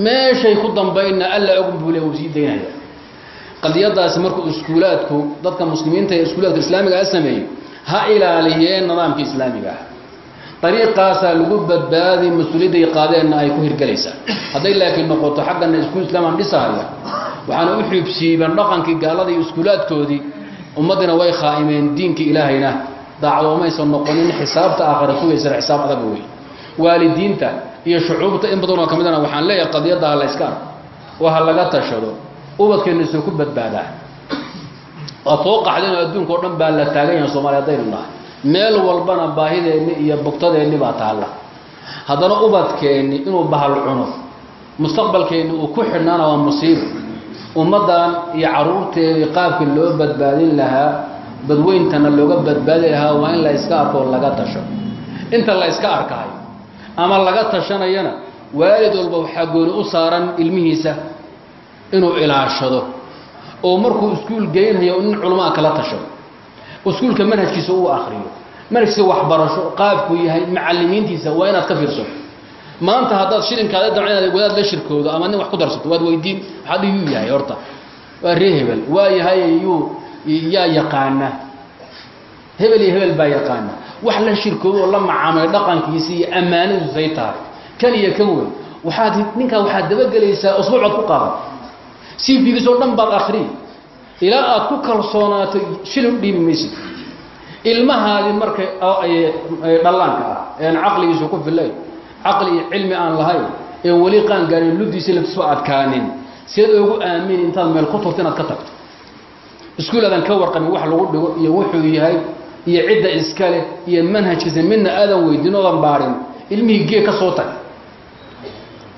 [SPEAKER 1] meeshay ku dambaynna alla ogun buule uu sii daynaya qadiyadaasi markuu iskuulaadku dadka muslimiinta ee iskuulaadka islaamiga a sameeyey ha ilaaliyeen nidaamka islaamiga ah. Dariiqaasaa lagu badbaadi mas'uuliyadday qaadeenna ay ku hirgelaysaa. Hadday laakiin noqoto xaggana iskuul islaamaan dhisahaya waxaana u xiibsiiban dhaqankii gaalada iskuulaadkoodii ummaddina way khaa'imeen diinka ilaahayna. Daacdoomaysan noqonin xisaabta aakhira sugaysana xisaab adag wey waalidiinta iyo shucuubta in badanoo ka midana waxaan leeyahay qadiyadda ha la yska arko oo ha laga tashado ubadkeenna soo ku badbaadaa. Waad soo qaxdeen oo adduunka oo dhan baa la taagan yahay soomaliya haddaynu nahay. Meel walbana baahideenni iyo bugtadeenni baa taalla. Haddana ubadkeenni inuu bahal cuno mustaqbalkeenni uu ku xidhnaana waa musiibo ummaddan iyo carruurteedii qaabkii loo badbaadin lahaa badweyntana looga badbaadi lahaa waa in la iska arko laga tasho. Inta la iska arkaayo ama laga tashanayana waalid walba waxaa gooni u saaran ilmihiisa inuu ilaashado oo markuu iskuul geynhayo nin culamaa kala tashado iskuulka manhajkiisa uu akriyo manhajkiisa waxbarasho qaabkuu yahay macalimiintiisa waa inaad ka fiirso. Maanta haddaad shilinkaada damca inaad wadaad la shirkoodo ama nin wax ku darsato waad weydiin waxaad yuu yahay horta. Waa ree hebel waa yahay yuu yaa yaqaana. Hebel iyo hebel baa yaqaana. Wax la shirkoodo oo la macaamay dhaqankiisa iyo ammaanadiisay tahay. Kan iyo kan wey waxaad ninkaa waxaad dabagelaysaa usbuucood ku qaadan cvgiisoo dhan baad akriyi ilaa aad ku kalsoonaato shilin u dhiibi maysid ilmahaadii markay dhallaanka ah ean caqligiisu ku filayn caqli iyo cilmi aan lahayn ee weli qaan gaarin luddiisa laftiisu adkaanin. Seed oogu aamini intaad meel ku turto inaad ka tagto. Iskuul aadan ka warqamin wax lagu dhigo iyo wuxuu yahay iyo cidda iskale iyo manhajkiisa midna aadan weydiin baadhin ilmihii gee ka soo tag?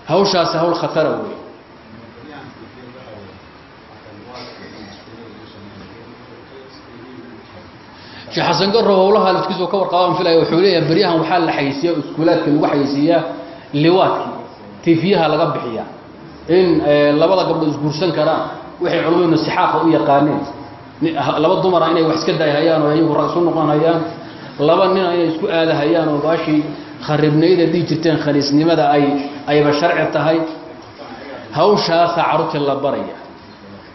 [SPEAKER 1] Hawshaasi hawl khatara wey sheekh xasan garow howlaha lafkiisa ka warqaabaan filaya wuxuu leeyahay beryahan waxaa la xayisiiya iskuulaadka lagu xayisiiyaa liwaadkii tiifiyaha laga bixiya in labada gabdhood isguursan karaan waxay culimmadu sixaaqa u yaqaaneen. Laba dumara inay wax iska daayhayaan oo iyagu rag isu noqon hayaan laba nina inay isku aadahayaan oo baashii kharibnayda dhihi jirteen khaniisnimada ay ayba sharci tahay. Hawshaasaa carruurtii la baraya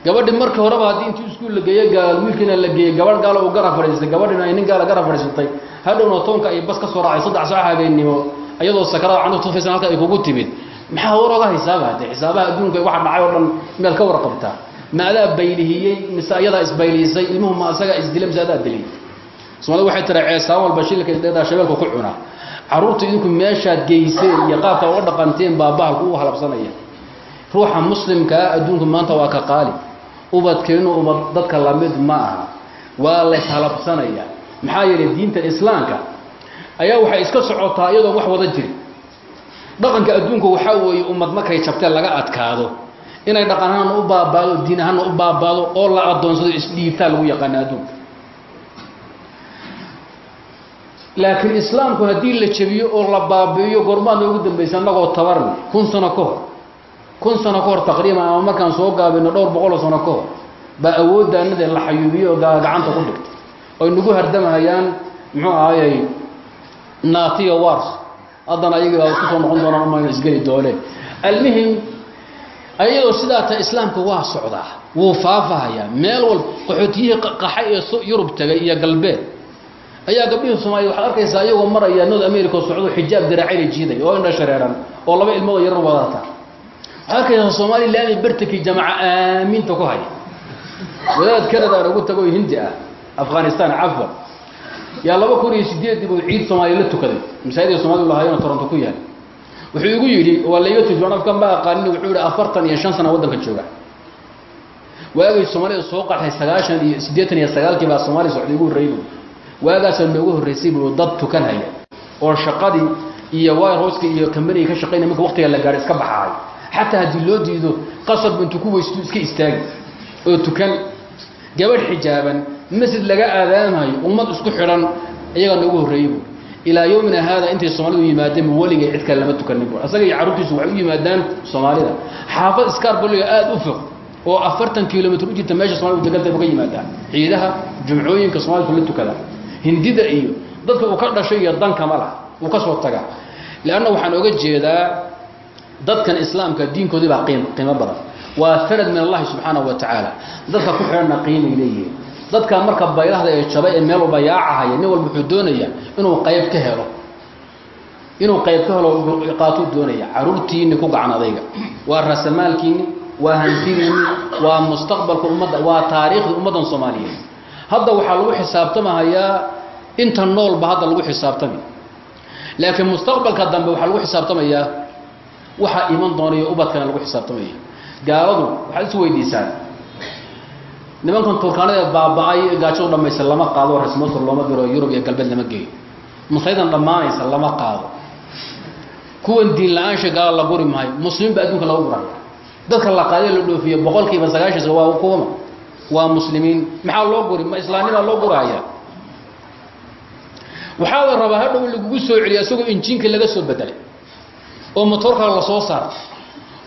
[SPEAKER 1] gabadhi marka horeba haddii intii iskuul la geeye gaal wiilkiina la geeyey gabadh gaalo uu garab fadhiistay gabadhina ay nin gaala garab fadhiisatay hadhowna toonka ay bas ka soo raacay saddex saac habeennimo iyadoo sakarada candu tufaysan halka ay kugu timid. Maxaa war oga hisaaba haddee xisaabaha adduunka waxa dhacay oo dhan meel ka warqabtaa ma baylihiyey mise ayadaa isbaylihisay ilmuhu ma asagaa isdilay mise adaa dilay soomaalida waxay tira ceesaan walba shilka isdheedaa shabeelka ku cuna. Carruurta idinku meeshaad geyseen iyo qaabka uga dhaqanteen baa bahalku u halabsanaya. Ruuxa muslimkaa adduunku maanta waa ka qaali ubadkeenu ubad dadka la mid ma aha. Waa lays halabsanaya maxaa yeelay diinta islaamka ayaa waxay iska socotaa iyadoo wax wada jiri. Dhaqanka adduunku waxaa weeye ummad markay jabtee laga adkaado. Inay dhaqan ahaana u baabaado diin ahaana u baabaado oo la adoonsado isdhiibtaa lagu yaqaana adduunka. Laakiin islaamku haddii la jebiyo oo la baabi'iyo gormaad noogu dambaysa annagoo tabarna kun sano ka hor kun sano ka hor taqriiban ama markaan soo gaabino dhowr boqoloo sano ka hor baa awooddaanadee la xayuubiyo oo gacanta ku dhigtay oy nagu hardamahayaan muxuu ahayey naatiya wars haddana ayagii baa ku soo noqon doonaan umaynu isgeli doone almuhim ayadoo sidaa islaamka waa socdaa wuu faafahayaa. Meel walba qaxootiyihii qaxa ee yurub tagay iyo galbeed. Ayaa gabdhihii soomaaliya waxaad arkaysaa iyagoo maraya north america oo socdo xijaab diraacayla jiiday oo indha oo laba ilmood yarar wadata waxaad arkaysaa soomaaliya laami bartakii jamaca aamiinta ku haya wadaad canada aan ugu tago hindi ah afghanistan cafwan yaa laba kun iyo sideedii buu ciid soomaaliya la tukaday masaajidka soomalidu lahaayeenoo toronto ku yaal wuxuu igu yidhi waa layga turjumaan afkan ma aqaanin wuxuu yihi afartan iyo shan sana waddanka jooga waagay soomaalida soo qaxay sagaashan iyo siddeetan iyo sagaalkii baa soomaaliya socday ugu horreeyay waagaasaa noogu horraysay buu dad tukan haya oo shaqadii iyo wirhoska iyo kambaniga ka shaqaynaya marka waqtiga la gaadho iska baxaayo xataa haddii loo diido qasab intuu ku weystu iska istaagi. Oo tukan gabadh xijaaban masjid laga aadaamayo ummad isku xidhan iyagaa noogu horreeyey bu ilaa yowmina haada intay soomaalidu yimaadeen weligay cid kale lama tukanin bu asaga iyo carruurtiisu waxay u yimaadaan soomaalida. Xaafad scarbolio aada u fog oo afartan kilomitr u jirta meesha somalida deganta uga yimaadaan. Ciidaha jumcooyinka soomaalidku la tukada. Hindida iyo dadka uu ka dhashay iyo dankama lah uu ka soo taga leanna waxaan oga jeedaa dadkan islaamka diinkoodii baa qiim qiimo badan. Waa sanad min allahi subxaanahu wa tacaala dadka ku xidhanna qiimay leeyihiin. Dadka marka baylahda ee jabay ee meel walba yaacahaya nin walba wuxuu doonayaa inuu qayb ka helo. Inuu qayb ka helo qaatuu doonaya. Caruurtiinni ku gacan adayga. Waa rasamaalkiinni waa hantidiinni waa mustaqbalka ummadda waa taariikhda ummaddan soomaaliyeed. Hadda waxaa lagu xisaabtamahayaa inta noolba hadda lagu xisaabtami. Laakiin mustaqbalka dambe waxaa lagu xisaabtamayaa waxaa iman doonaiyo ubadkana lagu xisaabtamaya gaaladu waxaad is weydiisaan. Nimankan turkaanada baaba-ay gaajadu dhamaysa lama qaado rasmotor looma diro yurub iyo galbeed lama geeyo. Masaydan dhammaanaysa lama qaado. Kuwan diin la'aansha gaala la guri maayo muslimiin ba adduunka lagu guraya dadka la qaadiya la dhoofiyo boqol kiiba sagaashansa waa kuwama waa muslimiin. Maxaa loo guri? Ma islaamnimaa loo guraya waxaa la rabaa hadhow lagugu soo celiya isagoo injiinka laga soo bedelay oo motoorka la soo saara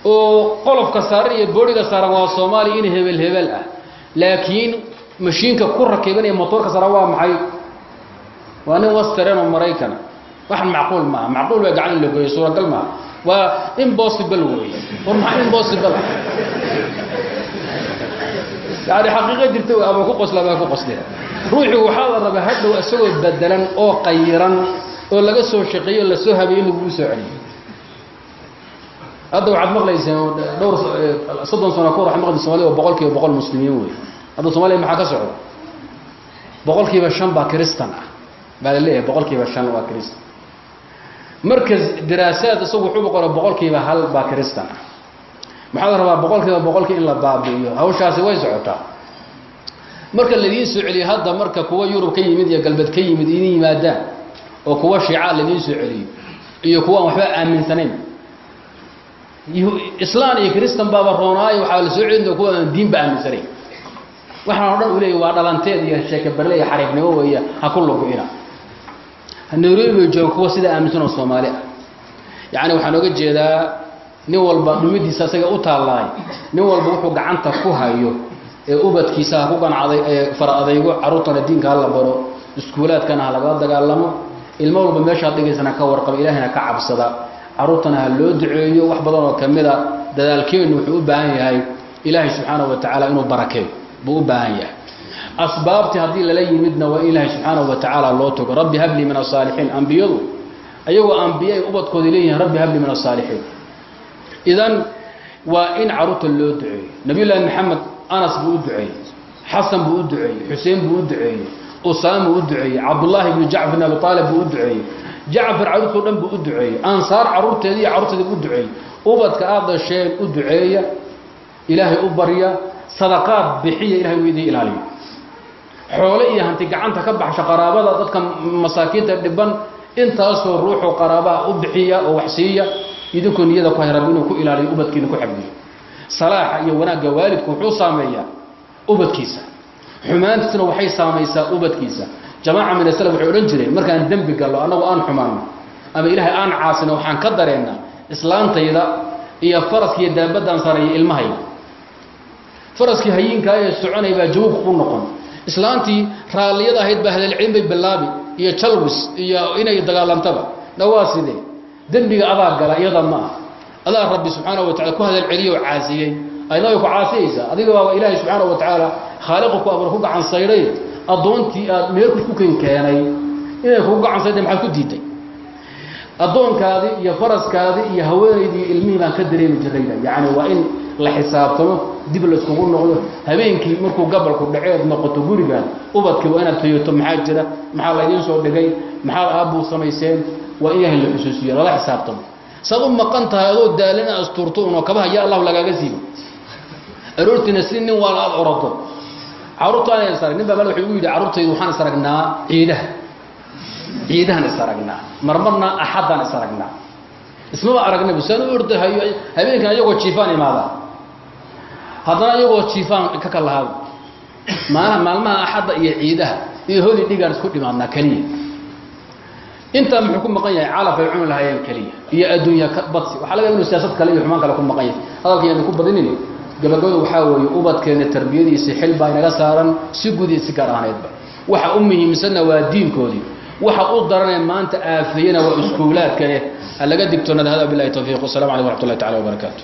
[SPEAKER 1] oo qolofka saaran iyo boodhiga saaran waa soomaaliya in hebel hebel ah. Laakiin mashiinka ku rakibanaya motoorka saaran waa maxay? Waa nin wastaren oo maraykana waxan macquul maaha. Macquul waa gacan in la gooyo suuragal maaha. Waa impossible wey war maxaa impossible yani xaqiiqa jirta w ama ku qosla ama ku qosle ruuxii waxaa la rabaa hadhow isagoo bedelan oo qayiran oo laga soo shaqeeyo la soo habeeyo in lagugu soo celiyo hadda waxaad maqlayseen dhowr soddon sano kahor waxad maqlaysa somalia boqol kiiba boqol muslimiin wey hadda soomaliya maxaa ka socda boqol shan baa kristan ah. Baa la leeyahay boqol shan waa kristan markas diraasaad isagu wuxuu qora boqol kiiba hal baa kristan ah. Maxaa la rabaa boqol boqolkii in la baabi'iyo? Hawshaasi way socotaa. Marka laidiin soo celiyo hadda marka kuwa yurub ka yimid iyo galbeed ka yimid idin yimaadaan oo kuwa shiicaa laidiin soo celiyo iyo kuwa aan waxba aaminsanayn islaan iyo kristan baaba waxaa la soo celin kuwa aan diinba aaminsanayn. Waxaan o dhan u waa dhalanteed iyo sheeke barle iyo xariifnimo weeya ha ku lugu-ina nairobi jooga kuwa sidaa aaminsan oo soomaali ah. Yacni waxaan oga jeedaa nin walba dhumidiisa isaga u taallaay nin walba wuxuu gacanta ku hayo ee ubadkiisa ha ku ganacday ee fara adaygo carruurtana diinka ha la baro iskuulaadkana ha lagala dagaalamo ilmo walba meeshaad dhigaysana ka warqaba ilaahayna ka cabsada carruurtana ha loo duceeyo wax badan oo ka mida dadaalkeennu wuxuu u baahan yahay ilaahay subxaanahu wa tacaala inuu barakeeyo buu u baahan yahay. Asbaabtii haddii lala yimidna waa in ilaahay subxaanahu wa tacaala loo togo rabbi hablii min asaalixiin ambiyadu ayagoo ambiye ay ubadkoodii leeyihiin rabbi hablii min asaalixiin idan waa in carruurta loo duceeyo. Nabiyullaahi maxamed anas buu u duceeyey xasan buu u duceeyey xuseen buu u duceeyey usaam u duceeyey cabdullaahi bnu jacfar bin abi aalib buu u duceeyey jacfar carruurtao dhan buu u duceeyey. Ansaar carruurteedii iyo carruurteedii u duceeyey. Ubadka aad dasheen u duceeya ilaahay u barya sadaqaad bixiya ilahay uu idin ilaaliyo. Xoole iyo hanti gacanta ka baxsha qaraabada dadka masaakiinta dhiban intaasoo ruuxu qaraabaha u bixiya oo wax siiya idinkoo niyada ku hayran inuu ku ilaaliyo ubadkiina ku xabdiyo salaaxa iyo wanaagga waalidku wuxuu saameeyaa ubadkiisa. Xumaantiisuna waxay saamaysaa ubadkiisa jamaaca min aslm waxay odhan jireen markaan dembi gallo annagu aan xumaanno ama ilaahay aan caasino waxaan ka dareennaa islaantayda iyo faraska iyo daabadaan sareeya ilmahayda. Faraskii hayiinkaa ee soconay baa jawabka ku noqon. Islaantii raalliyada ahayd baa hadalcelin bay bilaabi iyo jalwis iyo inay dagaalantaba. Na waa sidee? Dembiga adaa gala iyada ma ah adaa rabbi subxaana wa tacala ku hadalceliye oo caasiyey. Ayna way ku caasiyaysaa adiga baaba ilaahay subxaana wa tacaala khaaliqa ku abuur ku gacan sayday addoontii aad meelku ku kenkeenay inay kugu gacan sayday maxaad ku diiday addoonkaadii iyo faraskaadii iyo haweenaydii ilmihii baan ka dareemi jirayda yacni waa in la xisaabtamo dib layskugu noqdo. Habeenkii markuu gabalku dhaceed noqoto gurigaan ubadkii waa inaad toyoto maxaa jira? Maxaa laydiin soo dhigay? Maxaad aabbuu samayseen? Waa in ilaahay la xusuusiyo lala xisaabtamo. Saad u maqan tahay adoo daalin inaad asturto unoo kabaha ya allahu lagaaga siibo aroortiina si nin waala aad orodo carruurta aan is arag nin baa mal wuxuu ugu yidhi carruurtaydu waxaan is aragnaa ciidaha. Ciidahan is aragnaa. Marmarna axaddaan is aragnaa. Ismaba aragna busaan u ordahayo habeenkan iyagoo jiifaan imaada haddana iyagoo jiifaan ka kalahaaba maalaha maalmaha axadda iyo ciidaha iyo holi dhigaan isku dhimaadnaa keliya. Intaa muxuu ku maqan yahay calaf ay cuni lahaayeen keliya iyo adduunya badsi. Waxaa laga inu siyaasad kale iyo xumaan kale ku maqan yahay. Hadalka yaan ku badinin gabagabada waxaa weeye ubadkeena tarbiyadiisa xil baa inaga saaran si gudi si gaar waxa u muhiimsanna waa diinkoodii. Waxa u daranee maanta aafeeyena waa iskuulaadkane. Ha laga digtoonada hada bilahi tawfiiq wasalamu aleykum waraxmat ullahi tacala wabarakaatu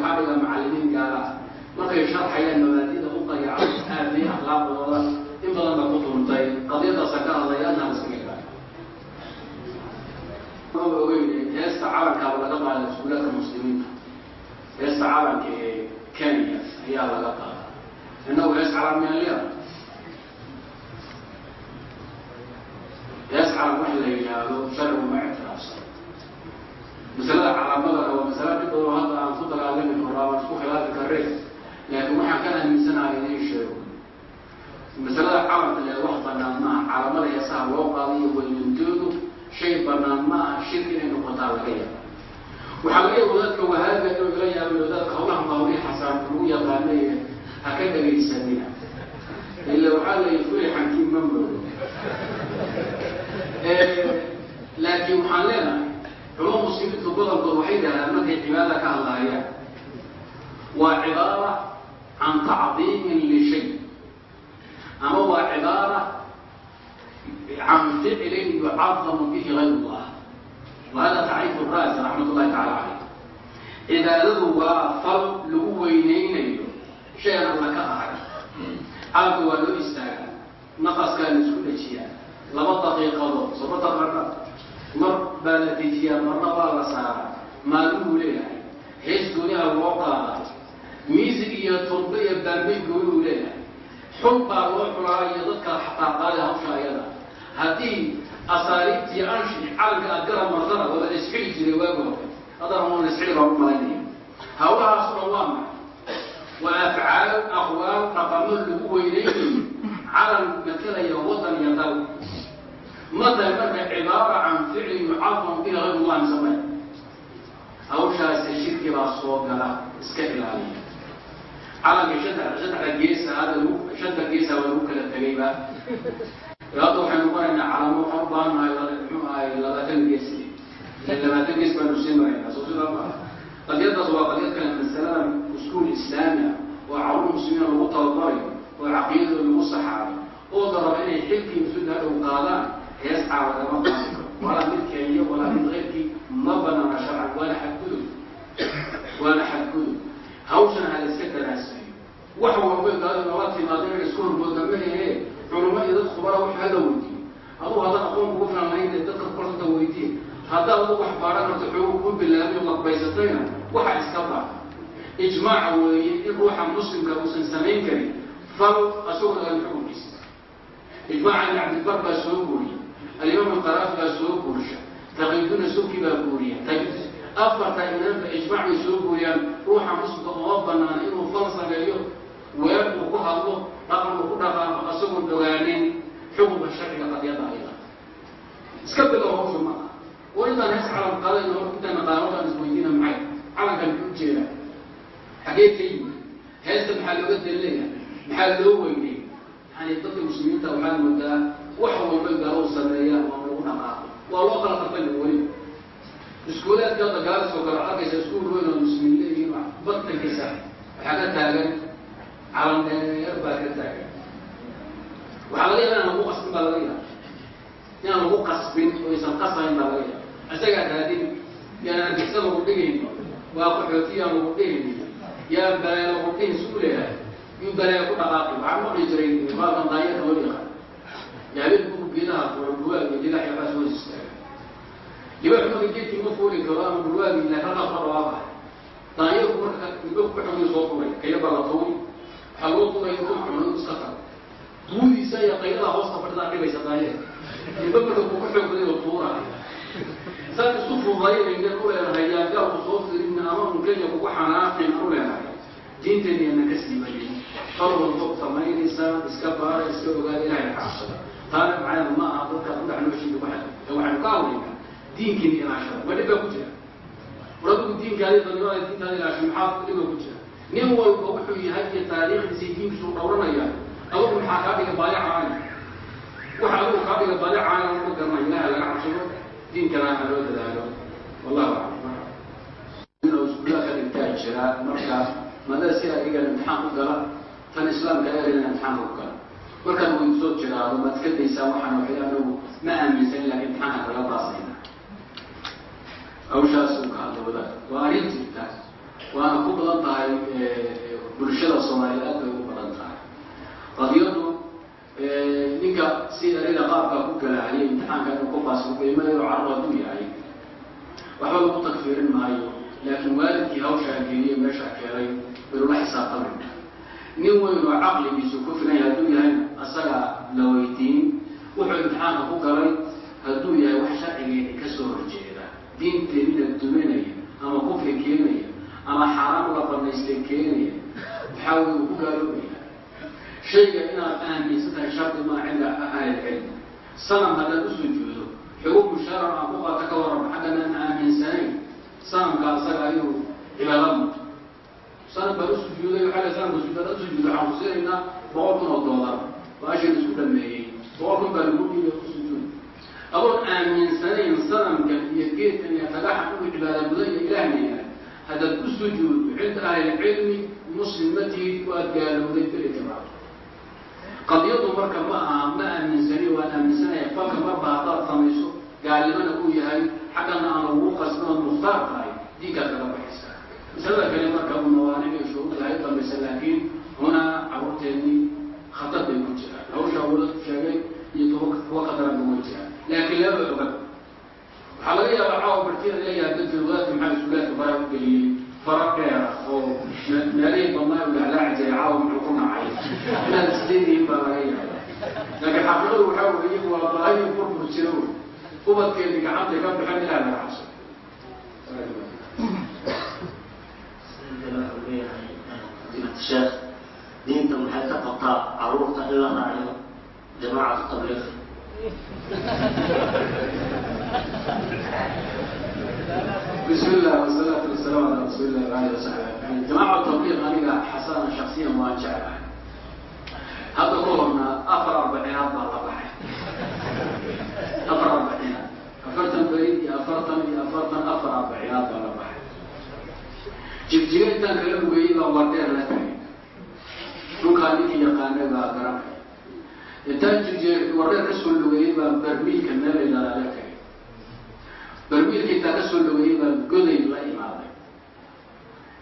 [SPEAKER 2] waxaa dhiga macallimiin gaala markay sharxayaan mabaadida u dayacan aadii akhlaaqdooda in badan ba ku tuntay qadiyadaasa ka hadlaya adnaa iskaga heesta calankaaba laga qaada iskuulaadka muslimiinta heesta calanka ee kenya ayaa laga qaada innagu hees calan leedahay hees calan waxa la yidhaahdo sharcigu ma masalada calaamadana waa masala dhib badan oo hadda aan ku dagaalami karo ama isku khilaafi karre laakiin waxaan ka aaminsanahay inay sheego. Masalada calanka le wax banaan maaha calamada heesaha loo qaadayo weynantoodu shay banaan ma aha. Shirki inay noqotaa laga yaaba waxaa laga yaaba wadaadka wahaaga inuu ila yaaba wadaadka hawlaha mawli xasaan lagu yaqaanay ha ka dhagaysanina ila waxaa la fuli xankiin ma moodo laakiin waxaan leenahay culamo muslimiintu badankood waxay dhahdaan markay cibaada ka hadlaayaan waa cibaara can tacdiimin lishay ama waa cibaara can ficlin yucadamu bihi gayr llah wahada tacriifu raasi raxmat ullahi tacala caleyh cibaadadu waa fal lagu weyneynayo shayan alla ka ahay calanka waa loo istaagaa naqaskaa la isku dhejiyaa laba daqiiqadood sooma taqaana mar baa la dejiyaa marna waa la saaraa maalinuu leeyahay. Hees gooniha loo qaadaa. Miisig iyo tumbe iyo baambey goonuu leeyahay. Xun baa loo xulaa iyo dadka xataa qaada hawsha ayada haddii asaaliibtii anshi calanka aad garab martana waa la isxili jiray waagi hore haddana waa la isxili baan u malaynaya hawlahaas waa maxay? Waa afcaal aqwaal dhaqamo lagu weyneynayo calan matalaya wadan iyo dal
[SPEAKER 1] matalan marka cibaara can ficli yucadamu bihi hayr llahi samay hawshaasi shirki baa soo gala iska ilaaliya. Calanka shanta saddexda geesa hadda shanta geesa waa lagu kala tegayba hadda waxay noqonaynaa calamo waxaan u baahannahay muxuu ahay labaatan gees. Labaatan gees baanu sii maraynaa soo sidaa maa qadiyadaas waa qadiyad kale masalada iskuul islaami ah oo carruur muslimiina lagu tababarayo oo caqiidadooda lagu saxaayo oo daraba inay xilkii mas'uulka hadhow qaadaan hees caawa lama walaa mid keliya walaa mid keyrkii ma banaana sharcan waana xadgudub waana xadgudub hawshana ha la iska daraasayo wax walba gaado noola timaado inay isku hormooda culummo iyo dad khubara wax hala weydiiyo adugu haddaan aqoon kugu filan lahayn ee dadka kukalsanta weydiye haddaad adu wax baadhan karto xoogu ku bilaabay laqbaysatayna waxa iska baaha ijmaaca weeye in ruuxa muslimka uusan samayn karin fal asagoo aan xukunkiisa ijmaaca ibn cabdilbar baa soo guuriya alimaam alqaraafi baa soo guurisha taqiiduna subki baa guuriya afarta imaamka ijmaac bay soo guuriyaan ruuxa muslimka uma banaana inuu fal sameeyo weer uu ku hadlo dhaqan uu ku dhaqaaqo asagoon dhogaanin xukunka sharciga qadiyada ayada iska bilow hawsha ma aha oo intaan hees calan qaadayno hor intaana qaaladan isweydiina maxay calankan muxuu jeedaa xagee ka yimid heesta maxaa looga daliilaya maxaa loo weynay yani dadka muslimiinta waxaad moodaa wax walba gaalow sameeyaan waa lagu dhaqaaqo. Waa loo kala qartayna weli. Iskuulaadka hadda gaalis oo kale arkaysa iskuul weyn oo muslimiin leeyihiin badtankiisa waxaa ka taagan calan dheer baa ka taagan. Waxaa laga yaaba inaan lagu qasbin baa laga yaaba inaan lagu qasbin oo aysan qasayn baa laga yaaba isagaa raadin yaan argixisa lagu dhigayn waa qaxooti yaan lagu dhihin yaan balaya lagu dhihin suu leeyahay. Yuu balaya ku dhaqaaqi waxaa maqli jiray baalkan daayada loo yaabeen bugu geedaha fuula buwaag iyo jilax yabaas hoos istaaga libaaxu marka geedkii ma fuuli karo ama halkaas ka dhawaaqahay daanyarku marka ilba ku xogay soo furay kaya baa la tuuri waxaa loo tuuraya ku xumay iska qaro duudiisa iyo qaylada hoosta fadhidaa dhibaysa daanyarka ilba marka kuku xoogday oo tuuraya saan isku fudaynayna u leenahay yaa gaalku soo firin ama un kenya kugu xanaaqin u leenahay diinteenniyana ka siibanin fal walba samaynaysaa iska baara iska ogaada ilahay ka cabsada taana macnaheedu ma aha dadkaad ku dhex nooshiin waxa ee waxaynu ka hadlaynaa diinkiina ilaashada ma dhib baa ku jira war adigu diinkaadi dadnimada diintaada ilaasha maxaa dhiba ku jira nin walba wuxuu yahay iyo taariikhdiisa iyo diinkiisu dhowranaya adugu maxaa kaa dhiga baali caani waxa adigu kaa dhiga baali caani ma garanaya ilaha laga cabsado diinkana ha loo dadaalo wallahu aclam inuu iskuulaha ka dhigtaa jira marka madada si adigan imtixaan ku gala tan islaamka erina imtixaanka ku gala markaad weydiisoo jiraado maad ka daysaan waxaan waxay anagu ma aaminsan laakiin imtixaanka kaga baasayna hawshaas uu ka hadla wadaad waa arrin jirta. Waana ku badan tahay bulshada soomaaliyeed aad bay ugu badan tahay. Qadiyadu ninka si erayda qaabkaa ku galahayay imtixaanka inuu ku baas qiimayo carru hadduu yahay waxba lagu takfiirin maayo. Laakiin waalidkii hawshaa geeyey meeshaa keenay waynula xisaabtamayna nin weyn oo caqligiisu ku filan yahay hadduu yahay asaga la weydiin wuxuu imtixaanka ku galay hadduu yahay wax sharcigeena ka soo horjeeda. Diinteenina duminaya ama kufri keenaya ama xaaraan la banaystay keenaya waxaa wey uu ku gaaloobaya shayga inaad aaminsan tahay shardi maa cinda ahlilcilm sanam haddaad u sujuudo xugumu sharan aan ku qaata ka waran xaggan aan aaminsanayn sanamka asaga ayuu cibaada muto sanam baan u sujuuday waxaa la sanamka sujuuda u sujuuda waxaan kusiinaynaa boqol kun oo doolar baashan isku dhameeyey boqol kun baa lagu dhiibay u sujuud adoon aaminsanayn sanamkan iyo geedkan iyo dhagaxan ugu cibaada mudan iyo ilaahna haddaad u sujuuddo cinda ahlilcilmi muslim ma tihid waad gaalowday bilijmaac qadiyadu marka ma aha ma aaminsani waan aaminsanaya falka marba haddaad samayso gaalnimana uu yahay xaggana aan lagu qasbin ood mukhtaar tahay diinkaad kaga baxaysaa. Masalada kale marka uu mawaanic iyo shuruud yahay dambaysa laakiin hunaa carruurteennii khatar bay ku jiraan hawshaa wadadku sheegay iyo kuwa khataranba way jiraan laakiin laba oga waxaa laga yaabaa caawa bartida leeyahay dadka wadaadka maxaa iskuulaadka faraha u geliyey fara dheera oo meelihii badnaa u lahlaaci jiray caawa muxuu ku nacay inaad isleedihiin baa laga yaaba laakiin xaqiiqadu waxaa weeye waa baahiyo burbur jiro wey ubadkeedi gacantay ka baxeen ilaah laga cabso
[SPEAKER 3] sheekh diinta maxay ka qabtaa caruurta in la raaciyo jamaacatu tabliiq
[SPEAKER 1] بسم الله والصلاة والسلام على رسول الله وعلى آله وصحبه أجمعين. جماعة التبليغ أنا حسنا شخصيا واجعله هذا ظهرنا أفر أربعينات بالله بحي أفر أربعينات أفرتن بريد يا أفرتن يا أفرتن أفر أربعينات بالله بحي جبجيرتان كلام ويبا وردير لك dhulkaa ninkii yaqaanay baa garanaya intaan jirje wareer ka soo dhaweeyey baa barmiilka meel ay lalaala kagay barmiilka intaa ka soo dhaweeyey baa goday la imaaday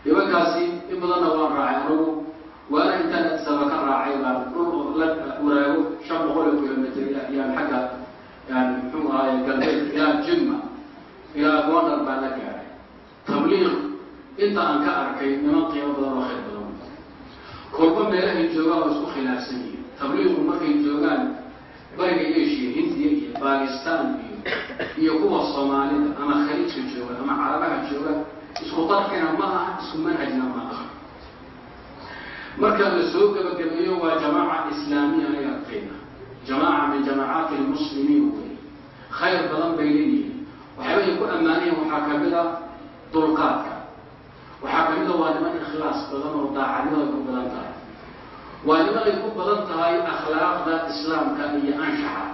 [SPEAKER 1] nimankaasi in badanna waan raacay anugu waana intaan saba ka raacay baan dhul la waraago shan boqol oo kilomitr yaan xagga yani muxuu ahaye galbeed ilaa jimma ilaa gondar baa la gaaray tabliiq inta aan ka arkay niman qiimo badan oo khayr kolba meelahay joogaan oo isku khilaafsan yihiin tabliiqu markay joogaan bariga asia hindiya iyo bakistan iyo iyo kuwa soomaalida ama khaliijka jooga ama carabaha jooga isku darkina ma aha isku manhajna ma aha marka la soo gebagabeeyo waa jamaaca islaamiya anaga aqayna jamaaca min jamaacaati lmuslimiin wey khayr badan bay leeyihiin waxyaabay ku ammaanayen waxaa ka mid a dulqaadka waxaa ka mid a waa niman ikhlaas badan oo daacadnimada ku badan tahay. Waa niman ay ku badan tahay akhlaaqda islaamka iyo anshaxa.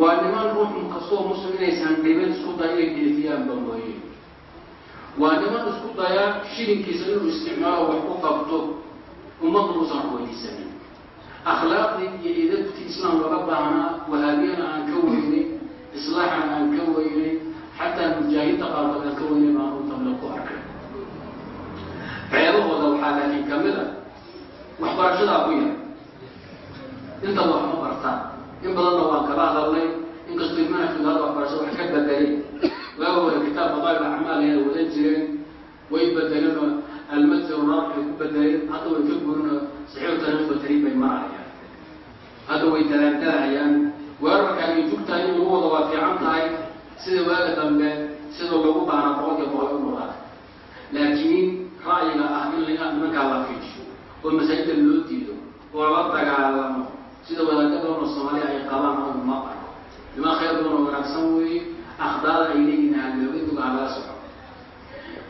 [SPEAKER 1] Waa niman ruux kastoo muslim inaysan dhibin isku daya inay deefiyaanba mooye. Waa niman isku daya shilinkiisa inuu isticmaalo wax ku qabto ummadda uusan weydiisanin. Akhlaaqdii iyo idabtii islaam laga baahnaa wahaabiyana aan ka weynay islaaxna aan ka weynay xataa mujaahidda qaarkood ka weynay baan u tabla ku arkay ceebahooda waxaa laakiin ka mid a waxbarashadaa ku yar inta wax ma bartaan. In badanna waan kala hadalnay. Inkastoo hadda waxbarashada wax ka bedelay waaga hore kitaab fadaa'il acmaal ayna wadan jireen. Way bedeleen oo almasir ay ku bedeleen hadda way ka guurin oo saxiix tariiq wa tariib bay marayaan. Hadda way talaantalahayaan weerarka ay jugtahay in lagu wada waa fiican tahay. Sida waaga dambe sida lagu baanaa boqolkiiba boqol u noqdaa laakiin ra'yiga ah in nimankaa la fiijiyo oo masaajida loo diido. Oo la dagaalamo sida oo soomaaliya ay qabaan anu ma arko khayr oo wanaagsan weeye akhdaada ay leeyihiin ha looga duga ha laga soco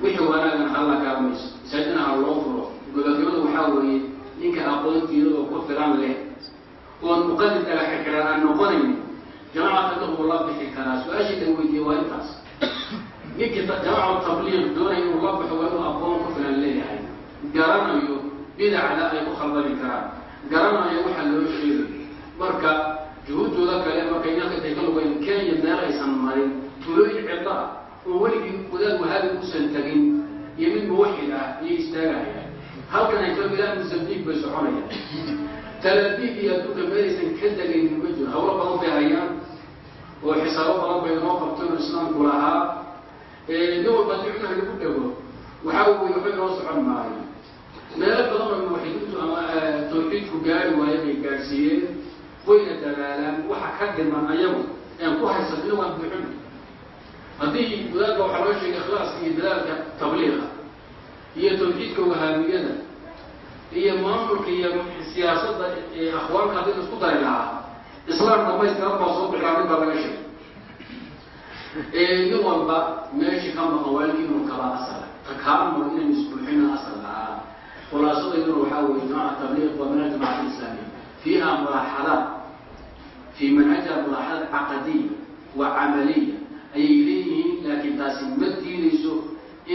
[SPEAKER 1] wixii wanaagan ha la gaamayso masaajidna ha loo furo. Gobagabada waxaa weeye ninka aqoontiida oo ku filan leh oon muqadid ala xirxiran aan noqonaynin jamaca tadaqu la bixi karaa. Su'aashii la weydiiyey waa intaas ninkii jamaca tabliiq doonaya inuu la baxo waa inuu aqoon ku filan leeyahay. Garanayo bidacda ay ku khaldami karaan. Garanayo waxa loo sheegay. Marka juhuuddooda kale marka inanka intay ka lugayn kenya meel aysan marin tuulooyin cidlo ah oo weligii wadaad wahaabi usan tegin iyo mid muwaxid ah iyo istaagaya. Halkan ay ka ilaa mozambique bay soconayaan. Talabiib iyo adduunka meelaysan ka degaynin ma jiro. Hawlo badan bay hayaan. Oo xisaabo badan bay inoo qabteen oo islaamku lahaa nin walba dicnaha lagu dhego waxaa weye waxba inoo socon maayo. Meelo badan oo muwaxidiintu ama tawxiidku gaari waayo bay gaadhsiiyeen wayna dadaalaan. Waxa ka dhiman ayagu aan ku haysatino waan buuxin haddii wadaadka waxaa loo sheegay ikhlaaska iyo dadaalka tabliiqa iyo tawxiidka wahaabiyada iyo maamulka iyo siyaasadda akhwaanka haddii la isku dari lahaa islaam dhamaystiran baa soo bixi arrin baa laga sheegay nin walba meeshii ka maqan waalkii inuu kaba asala. Takaamul inaynu isbuuxina asal lahaa khulaasadayaduna waxaa weeye jamaca tabliiq waa manhaj jamacat islaamiya. Fiiha mulaaxadaat fii manhajiha mulaaxadaat caqadiya wa camaliya. Ayay leeyihiin laakiin taasi ma diidayso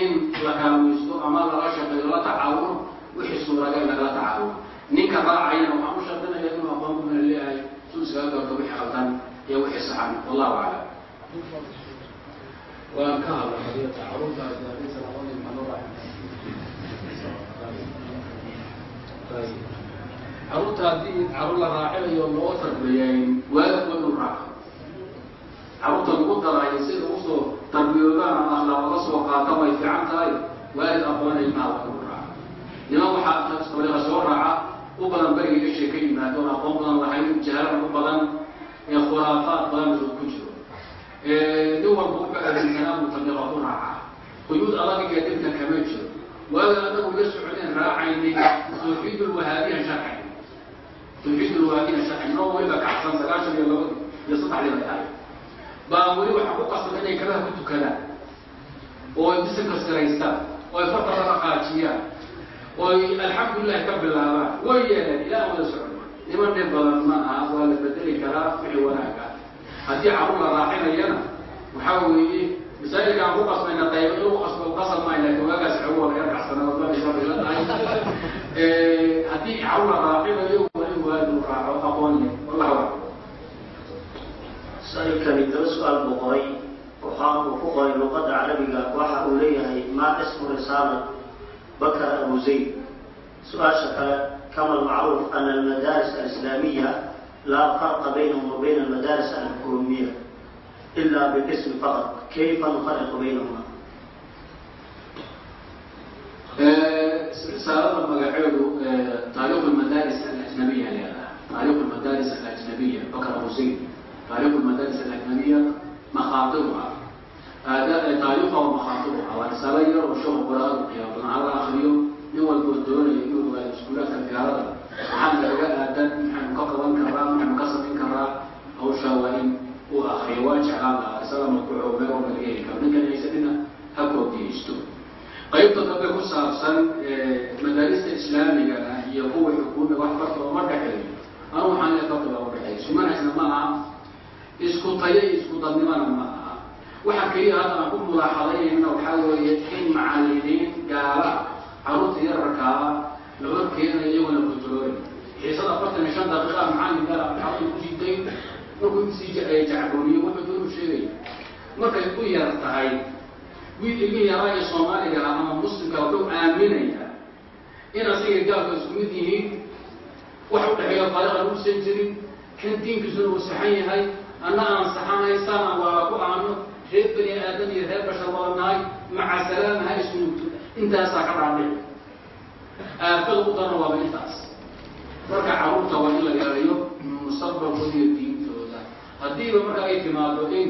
[SPEAKER 1] in la kaalmaysto ama lala shaqeeyo la tacaawuno wixii suuragal lagala tacaawuno ninka raacayana waxaan u shardinaya inuu aqoon kuna leeyahay suu iskaga garto wixii khaldan iyo wixii saxan. Wallahu aclam waan ka hadla qadiyata carruurta gaarisa labada maxaa carruurta haddii carruur la raacinayo loo tarbiyayn waalidku inuu raaco carruurta lagu daraayo si lagu soo tarbiyoodaan akhlaaq soo qaata way fiican tahay waalid aqoona ilmaha waa inuu raaco niman waxaa tabliiqa soo raaca u badan beriga ishee ka yimaado oon aqoon badan lahayn jahalan u badan ee khuraafaad badan ku jiro nin walba wuxuu aaminsanaa buu tabliiqa ku raaca quyuud adag iyo dhibkan kama jiro waaga anagu la socdeen raacaynay tawxiid ulwahaabiyan sharci tawxiid ulwahaabiyan sharci noo weliba kacsan sagaashan iyo labadii iyo saddexdii bay baa weli waxaa ku qasban inay kabaha ku tukadaan oo ay bisinka siraystaan oo ay farta la dhaqaajiyaan oo ay alxamdulilahi ka bilaabaan way yeeleen ilaa wada socdo niman dhib badan ma aha waa la bedeli karaa wixii wanaaga haddii carruur la raaxinayana waxaa weeye masaajidka aan ku qasbayna qaybo in lagu qasbo qasab maayo laakiin waagaas xogo waa laga kacsana wadmadaysa bay la tahay. Haddii carruur la raaxinayo waa in waadu raaco aqoon leh. Wallahu aclam.
[SPEAKER 3] Sa'ilkani daba su'aal buu qoray. Waxa uu ku qoray luqadda carabiga waxa uu leeyahay maa ismu risaala bakar abu zayd. Su'aasha kale kama almacruuf ana almadaaris alislaamiya laa farqa baynahum wa bayna almadaaris alxukuumiya ila bilism faqat kayfa nufariqu baynahuma
[SPEAKER 1] risaalada magaceedu taariikh almadaaris alajnabiya leedaha taariikh almadaaris alajnabiya bakar abu zayd taariikh almadaaris alajnabiya makhaatibuha taariikha wa makhaatibuha waa risaalo yar oo sheekhu quraada qiyaadana hala akriyo nin walba oo doonaya inuu ogaado iskuulaadka gaalada maxaa nagaga aadan maxaynu ka qaban karaa maxaynu ka samayn karaa hawshaa waa in uu akriyo waa jeclaan lahaa. Risala madbuuco meel walba laga heli karo. Ninkan haysanina ha koobiyeysto qaybta dambe ku saabsan madaarista islaamiga ah iyo kuwa xukuumiga wax farta ooma dhexeeyo. Anu waxaan le farta baa udhexeeya isku manhajna ma aha. Isku tayo iyo isku dadnimana ma aha. Waxa keliya hadda aan ku mulaaxadaynayna waxaa weeye in macalimiin gaala carruurta yararkaa la horkeenayo iyagona controlin xiisada afartan iyo shan daqiiqa macalin gaala xaqii ku jiday markuu sii jacboniyo wuxuu doonu sheegaya markay u yar tahay wiil ilmi yaraa ee soomaaliga ama muslimka wuxuu aaminayaa in asiga gaalka isku mid yihiin wax u dhexeeya taariikh aan uusan jirin kan diinkiisuna uu saxan yahay anna aan saxanahay saana waa ku aano reer bani aadan iyo reer bashar wada nahay maca salaama ha isnuugto intaasaa ka dhaadhici aafada u darna waaba intaas marka carruurta waa in la yareeyo mustaqbalkooda iyo diintooda. Haddiiba marka ay timaado in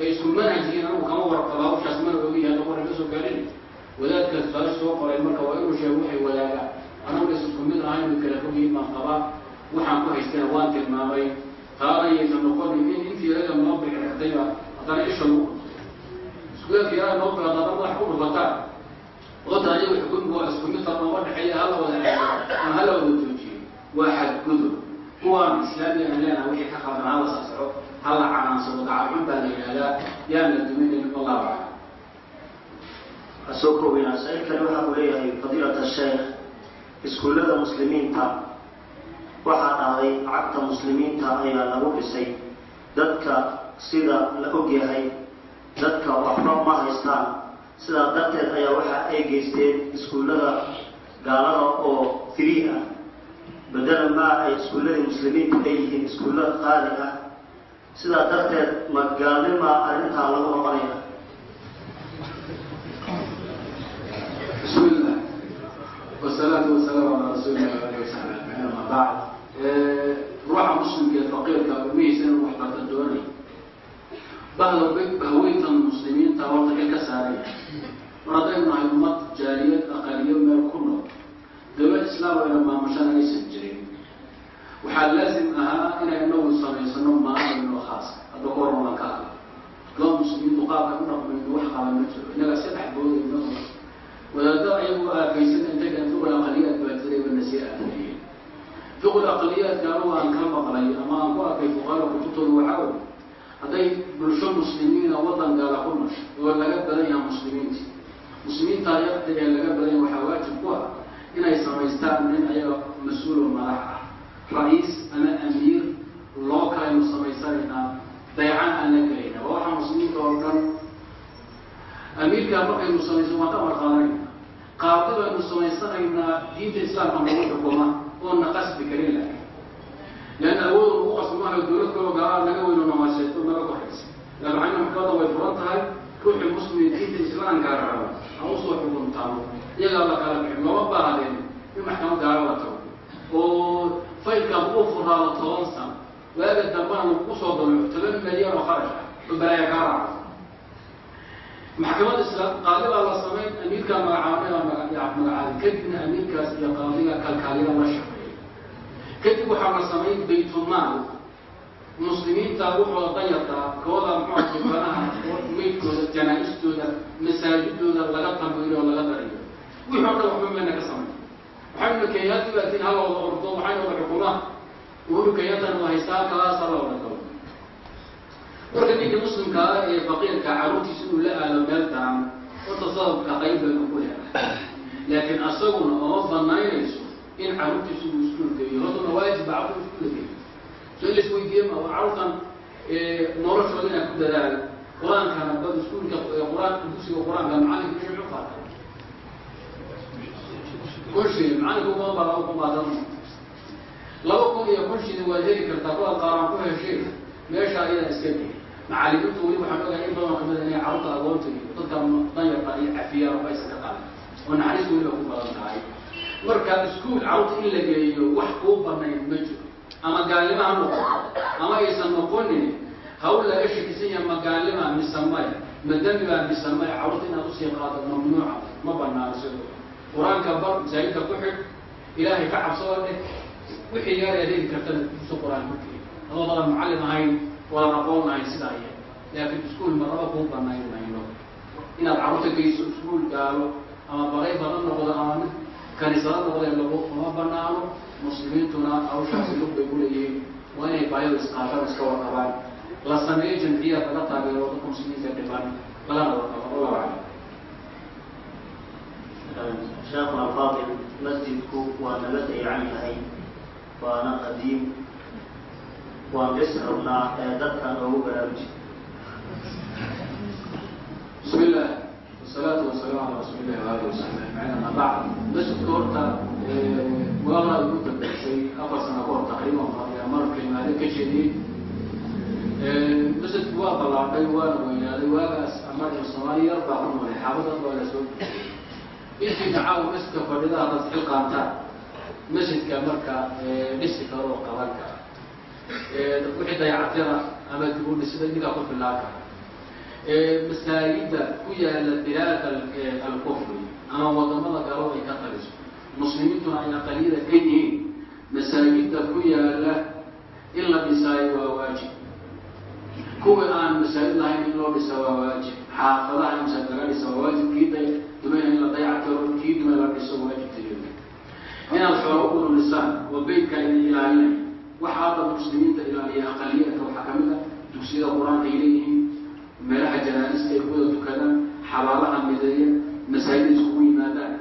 [SPEAKER 1] ay isku manhaj yihiin anigu kama warqaba hawshaas mana ogi hadda qoran ka soo gaarin. Wadaadkaas taas soo qoray marka waa inuu sheego waxay wadaagaan anagu is isku mid ahayn kala fogyihiin baan qabaa. Waxaan ku haystayna waan tilmaamay. Taana yaysan noqonin in intii yaga noo bixirtayba haddana isha lagu iskudaadka yaraa noo bilaad haddana madax ku dhufataan taa ayaga xukunku waa isku mid farma uma dhexeeya hala wada ama hala wada joojiyo waa xadgudub kuwaan islaamiga aan leenahay wixii ka qaldan hala sasco hala canaansado gacalxun baa la yidhahdaa yaan la duminayn wallahu aclam.
[SPEAKER 3] Soo koobina sa'ilkani waxa uu leeyahay fadiilata sheekh iskuullada muslimiinta. Waxaa dhahday cagta muslimiinta ayaa lagu dhisay. Dadka sida la ogyahay dadka waxba ma haystaan sidaa darteed ayaa waxa ay geysteen iskuullada gaalada oo free ah. Badala maa ay iskuulladii muslimiinta ay yihiin iskuullada qaali ah. Sidaa darteed ma gaalnimaa arrintaa lagu noqonaya
[SPEAKER 1] bismillah. Wasalaatu wasalaamu calaa rasuulillah alih wasaxbi ruuxa muslimka ee faqiirka umihiisa inuu waxbarta doonay bahlowgeyd ba haweenkan muslimiinta horta il ka saaraya. Mar haddaynu nahay ummad jaariyad aqaliyo meel ku nool. Dawlad islaam ayna maamushaan aysan jirin. Waxaa laasim ahaa inaynagu samaysano maalinoo khaasa hadda ka horan waan ka hadla doo muslimiintu qaabka u dhaqmayno wax qaba ma jiro. Innaga saddex boodayno wadaadada ayagu aafaysan intaga fiqul aqaliyaad baa jirayana sii aafiyeen fiqul aqaliyaadka anugu aan ka maqlay ama aan ku arkay fuqara kutubtooda waxaa hadday bulsho muslimiina waddan gaala ku nasho oo laga badan yaha muslimiinta. Muslimiinta yarta ee laga badan yaha waxaa waajib ku ah inay samaystaan nin ayaga mas'uul oo madax ah. Ra'iis ama amiir loo kalaynu samaysanaynaa daycan aan la gelayna waa waxaa muslimiinta oo dhan amiirkaa markaynu samayso waan ka marqaadanayna qaadi baynu samaysanaynaa diinta islaamka nagu xukuma oona qasbi karin lahay leanna awood lagu qasbi maayo dowlad kaloo gaalaa naga weyno namasheeto naga koraysa laabacayna maxkamada way furan tahay ruuxii muslim diinta islaamka raba ha u soo xukuntaano iyagaa la kala bixin looma baahadeen in maxkamad gaala la tago oo faylkan uu furaado toban sano waaga dambana lagu soo dabeeco toban milyan oo kharash ah oo kaa raaco maxkamada islaam qaadi baa la samayn amiirkaa magacaabay magacaabay kadibna amiirkaas iyo qaadiga kalkaaliya la shaqeeyay kadib waxaa la samayn baytulmaal. Muslimiinta wuxooda dayartaa kooda muxua dibanaha meydkooda janaa-istooda masaajidooda laga tambiiro oo laga dariyo. Wixii o dhan waxba mayna ka samay waxaynu kenyaati baatiin halooda ordo waxayna wada xukumaa uhuru kenyatan waa haystaa kaas hala wada galo marka ninka muslimkaa ee faqiirka carruurtiisa inuu la aado meel daran horta sababka qayb baynu ku leedahay. Laakiin asaguna ooma banaynayso in carruurtiisa uu iskuul geeyo hortuna waajiba carruur iskuula geeyo so in lais weydiiye ma carruurtan noloshooda inaa ku dadaalo qur'aankana bad iskuulka qur'aanka dugsiga qur'aanka macalinka shamcu qaata kunshii macalinka uma baa ku qaadan laba kun iyo kunshida waad heli kartaa kuwaad qaaraan ku hesheen meesha ayadaa iska gey macalimiintu weli waxaan ogahay in badan kamida inay carruurta agoonta iyo dadka danyarta iyo cafiyaan waxba iska qaadan oo naxariis weliba ku badan tahay marka iskuol carruurta in la geeyo wax kuu banayn ma jiro. Ama gaalnimo ha noqoto ama aysan noqonin hawl laga shakisan yaha ma gaalnima mise maya ma dembibaa mise maya carruurta inaad u sii qaado mamnuuca ma banaano sido qur'aanka bar masaajidka ku xidh ilaahay ka cabsoo dheh. Wixii yaar aad heli kartana duso qur'aan ku keli adoo badan macallim ahayn wadan aqoon lahayn sidaa iya laakiin iskuol maraba kuu banayn mayno inaad carruurta geyso iskuol gaalo ama baqay badan noqdo ama mid kaniisada noqdee lagu uma banaano muslimiintuna hawshaasi lug bay kuleeyihiin waa inay baayada isqaashada iska warqabaan la sameeyo jamciyaad laga taageero dadka muslimiinta warqabo wallahu aclam
[SPEAKER 3] sheekhuna alfaadil masjidku waa naga dayacan yahay waana qadiim waan bis rabnaa ee dadka noogu baraaruji
[SPEAKER 1] bismi illah wasalaatu wasalaamu calaa rasuuli illahi waali wasaxbi ajmaciin ama bacd masjidka horta waaqaa ugu dambeysay afar sano ka hor taqriiban ayaa marka imaade ka jeediyey masjidku waa ballaadhay waana weynaaday waagaas amar iyo soomaali yar baa ku noolay xaabadaas waa la soo intii dacaawa masjidka fadhida haddaad xil qaantaan masjidka marka dhisi karo oo qaban kara wixii dayacatira ama dib u dhisida ninkaa ku fillaan kara masaajida ku yaalla bilaad alkufri ama waddamada galo ay ka taliso muslimiintuna ay aqaliyada ka yihiin masaajida ku yaalla in la dhisaayo waa waajib. Kuwii aan masaajid lahayn in loo dhisa waa waajib. Xaafadaha in masaajid laga dhisa waa waajib. Kii dumena in la dayactiro kii dume la dhiso waajibtay inaad xoolo u ururisaan oo beytka idin ilaalinay waxa hadda muslimiinta ilaaliya aqaliyadka waxaa ka mid ah dugsiyada qur'aanka ay leeyihiin meelaha janaalista ay kuwada tukadaan xabaalaha mideeya masaajida iskugu yimaadaan.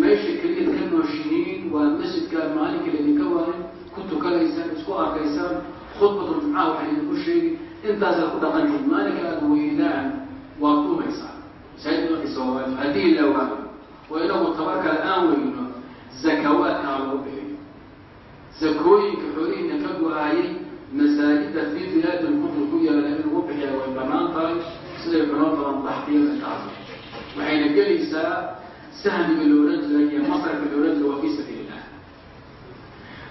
[SPEAKER 1] Meesha keliyaad ka nooshihiin waa masjidka maalinka laydinka waanin ku tukanaysaan isku arkaysaan khudbatul jumcaha waxaa idinku sheegi intaasaad ku dhaqantihin maalinka aad weydaan waad dhumaysaa masaajid waa waajib haddii la waayo oo inagu tabar kale aan weyno zakawaadkaa lagu bixiyo zakooyinka xoolihiina ka go'aayay masaajida fii bilaadi lkufri ku yaalla bixiya way banaan siday banoo badan baxtiyada taas waxayna gelaysaa sahmiga loolan iyo masrafka loolan waa fii sabiil illah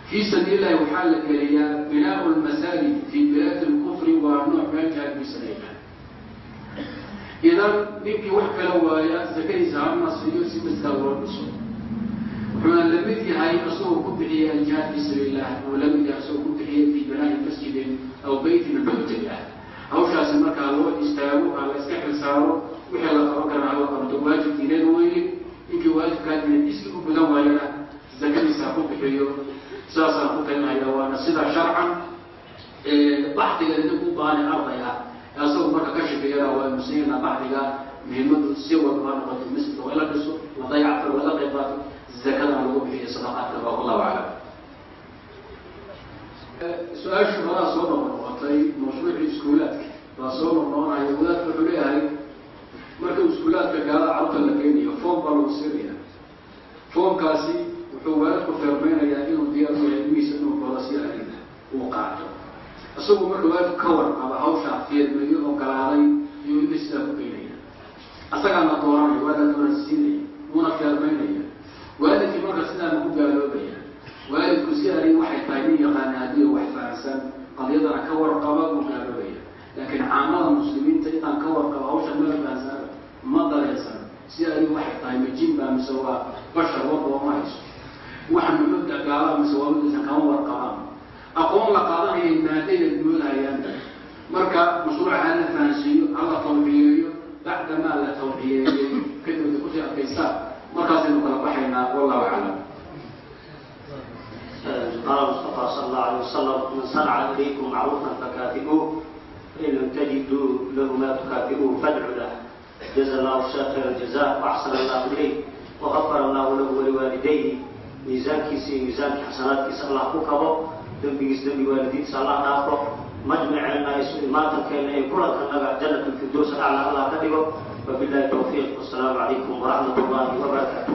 [SPEAKER 1] fii sabiil illahi waxaa la geliyaa binaau lmasaajid fii bilaadi lkufri waa nooc meel jihaad fii sabiil illah idan ninkii wax kala waaya zakadiisa hama siiyo si maskaa loo dhiso. Wuxuuna la mid yahay isagoo ku bixiyay aljihaad fi sabiil illah uu la mid yahay isagoo ku bixiyay fi binaa'i masjidin aw beytin xujjah hawshaasi markaa loo istaago aa la iska xilsaaro wixii la qaban karaa la qabto waajib diineed weeye. Ninkii waajibkaa diineed iskii u gudan waayana zakadiisa ku bixiyo saasaan ku talinaya waana sida sharcan baxdiga idinku u baahan arday ah asagoo marka ka shaqeeyana waa musliina baxdiga muhiimadu si walba ha noqoto. Masjidka waa la dhiso la dayactiro laga qayb qaato zakadana lagu bixiyo sadaqaadka. Wallahu aclam su'aashu horaa soo noqnoqotay mashruucii iskuulaadka baa soo noqnoqonaya wadaadka wuxuu leeyahay marka iskuulaadka gaala carurta la geynayo foom baa lagu siinaya foomkaasi wuxuu waalidku feermeynayaa inuu diyaar u yahay ilmihiisa inuu baro si arida uu qaato isagu marka waalidku ka warqaba hawshaa feermeeyo oo galaaday ilmihi sidaa ku geynaya asagaana dooranaya waadaa doorasiinaya wuuna feermeynaya waalidkii marka sidaana ku gaaloobaya waalidku si arrin waxay tahay nin yaqaana haddii wax fahamsan qadiyadana ka warqaba mu gaaloobaya laakiin caamada muslimiinta intaan ka warqaba hawsha mala fahamsan ma dareensan si arrin waxay tahay majin baa mise waa bashar warba ma hayso. Waxa muxuudka gaala mise waa midaysan kama warqabaan. Aqoon la qaadanayay maadayna moodahayaan marka mashruuca la fahansiiyo ha la tawciyeeyo bacdamaa la tawciyeeyey kadibna ku sii adkaystaan. Markaasaynu kala baxaynaa wallahu aclam
[SPEAKER 3] قال المصطفى صلى الله عليه وسلم من صنع إليكم معروفا فكافئوه فإن لم تجدوا له ما تكافئوه فادعوا له. جزا الله الشيخ الجزاء وأحسن الله إليه وغفر الله له ولوالديه miisaankiisii miisaanki xasanaadkiisa allah ku dembigiis dembi waalidiintiisa allah dhaafo majmaceenna imaatankeenna iyo kulankanaga jannat lfirdows allah ka dhigo wabilahi tawfiiq wasalaamu calaykum waraxmat ullahi wabarakaatu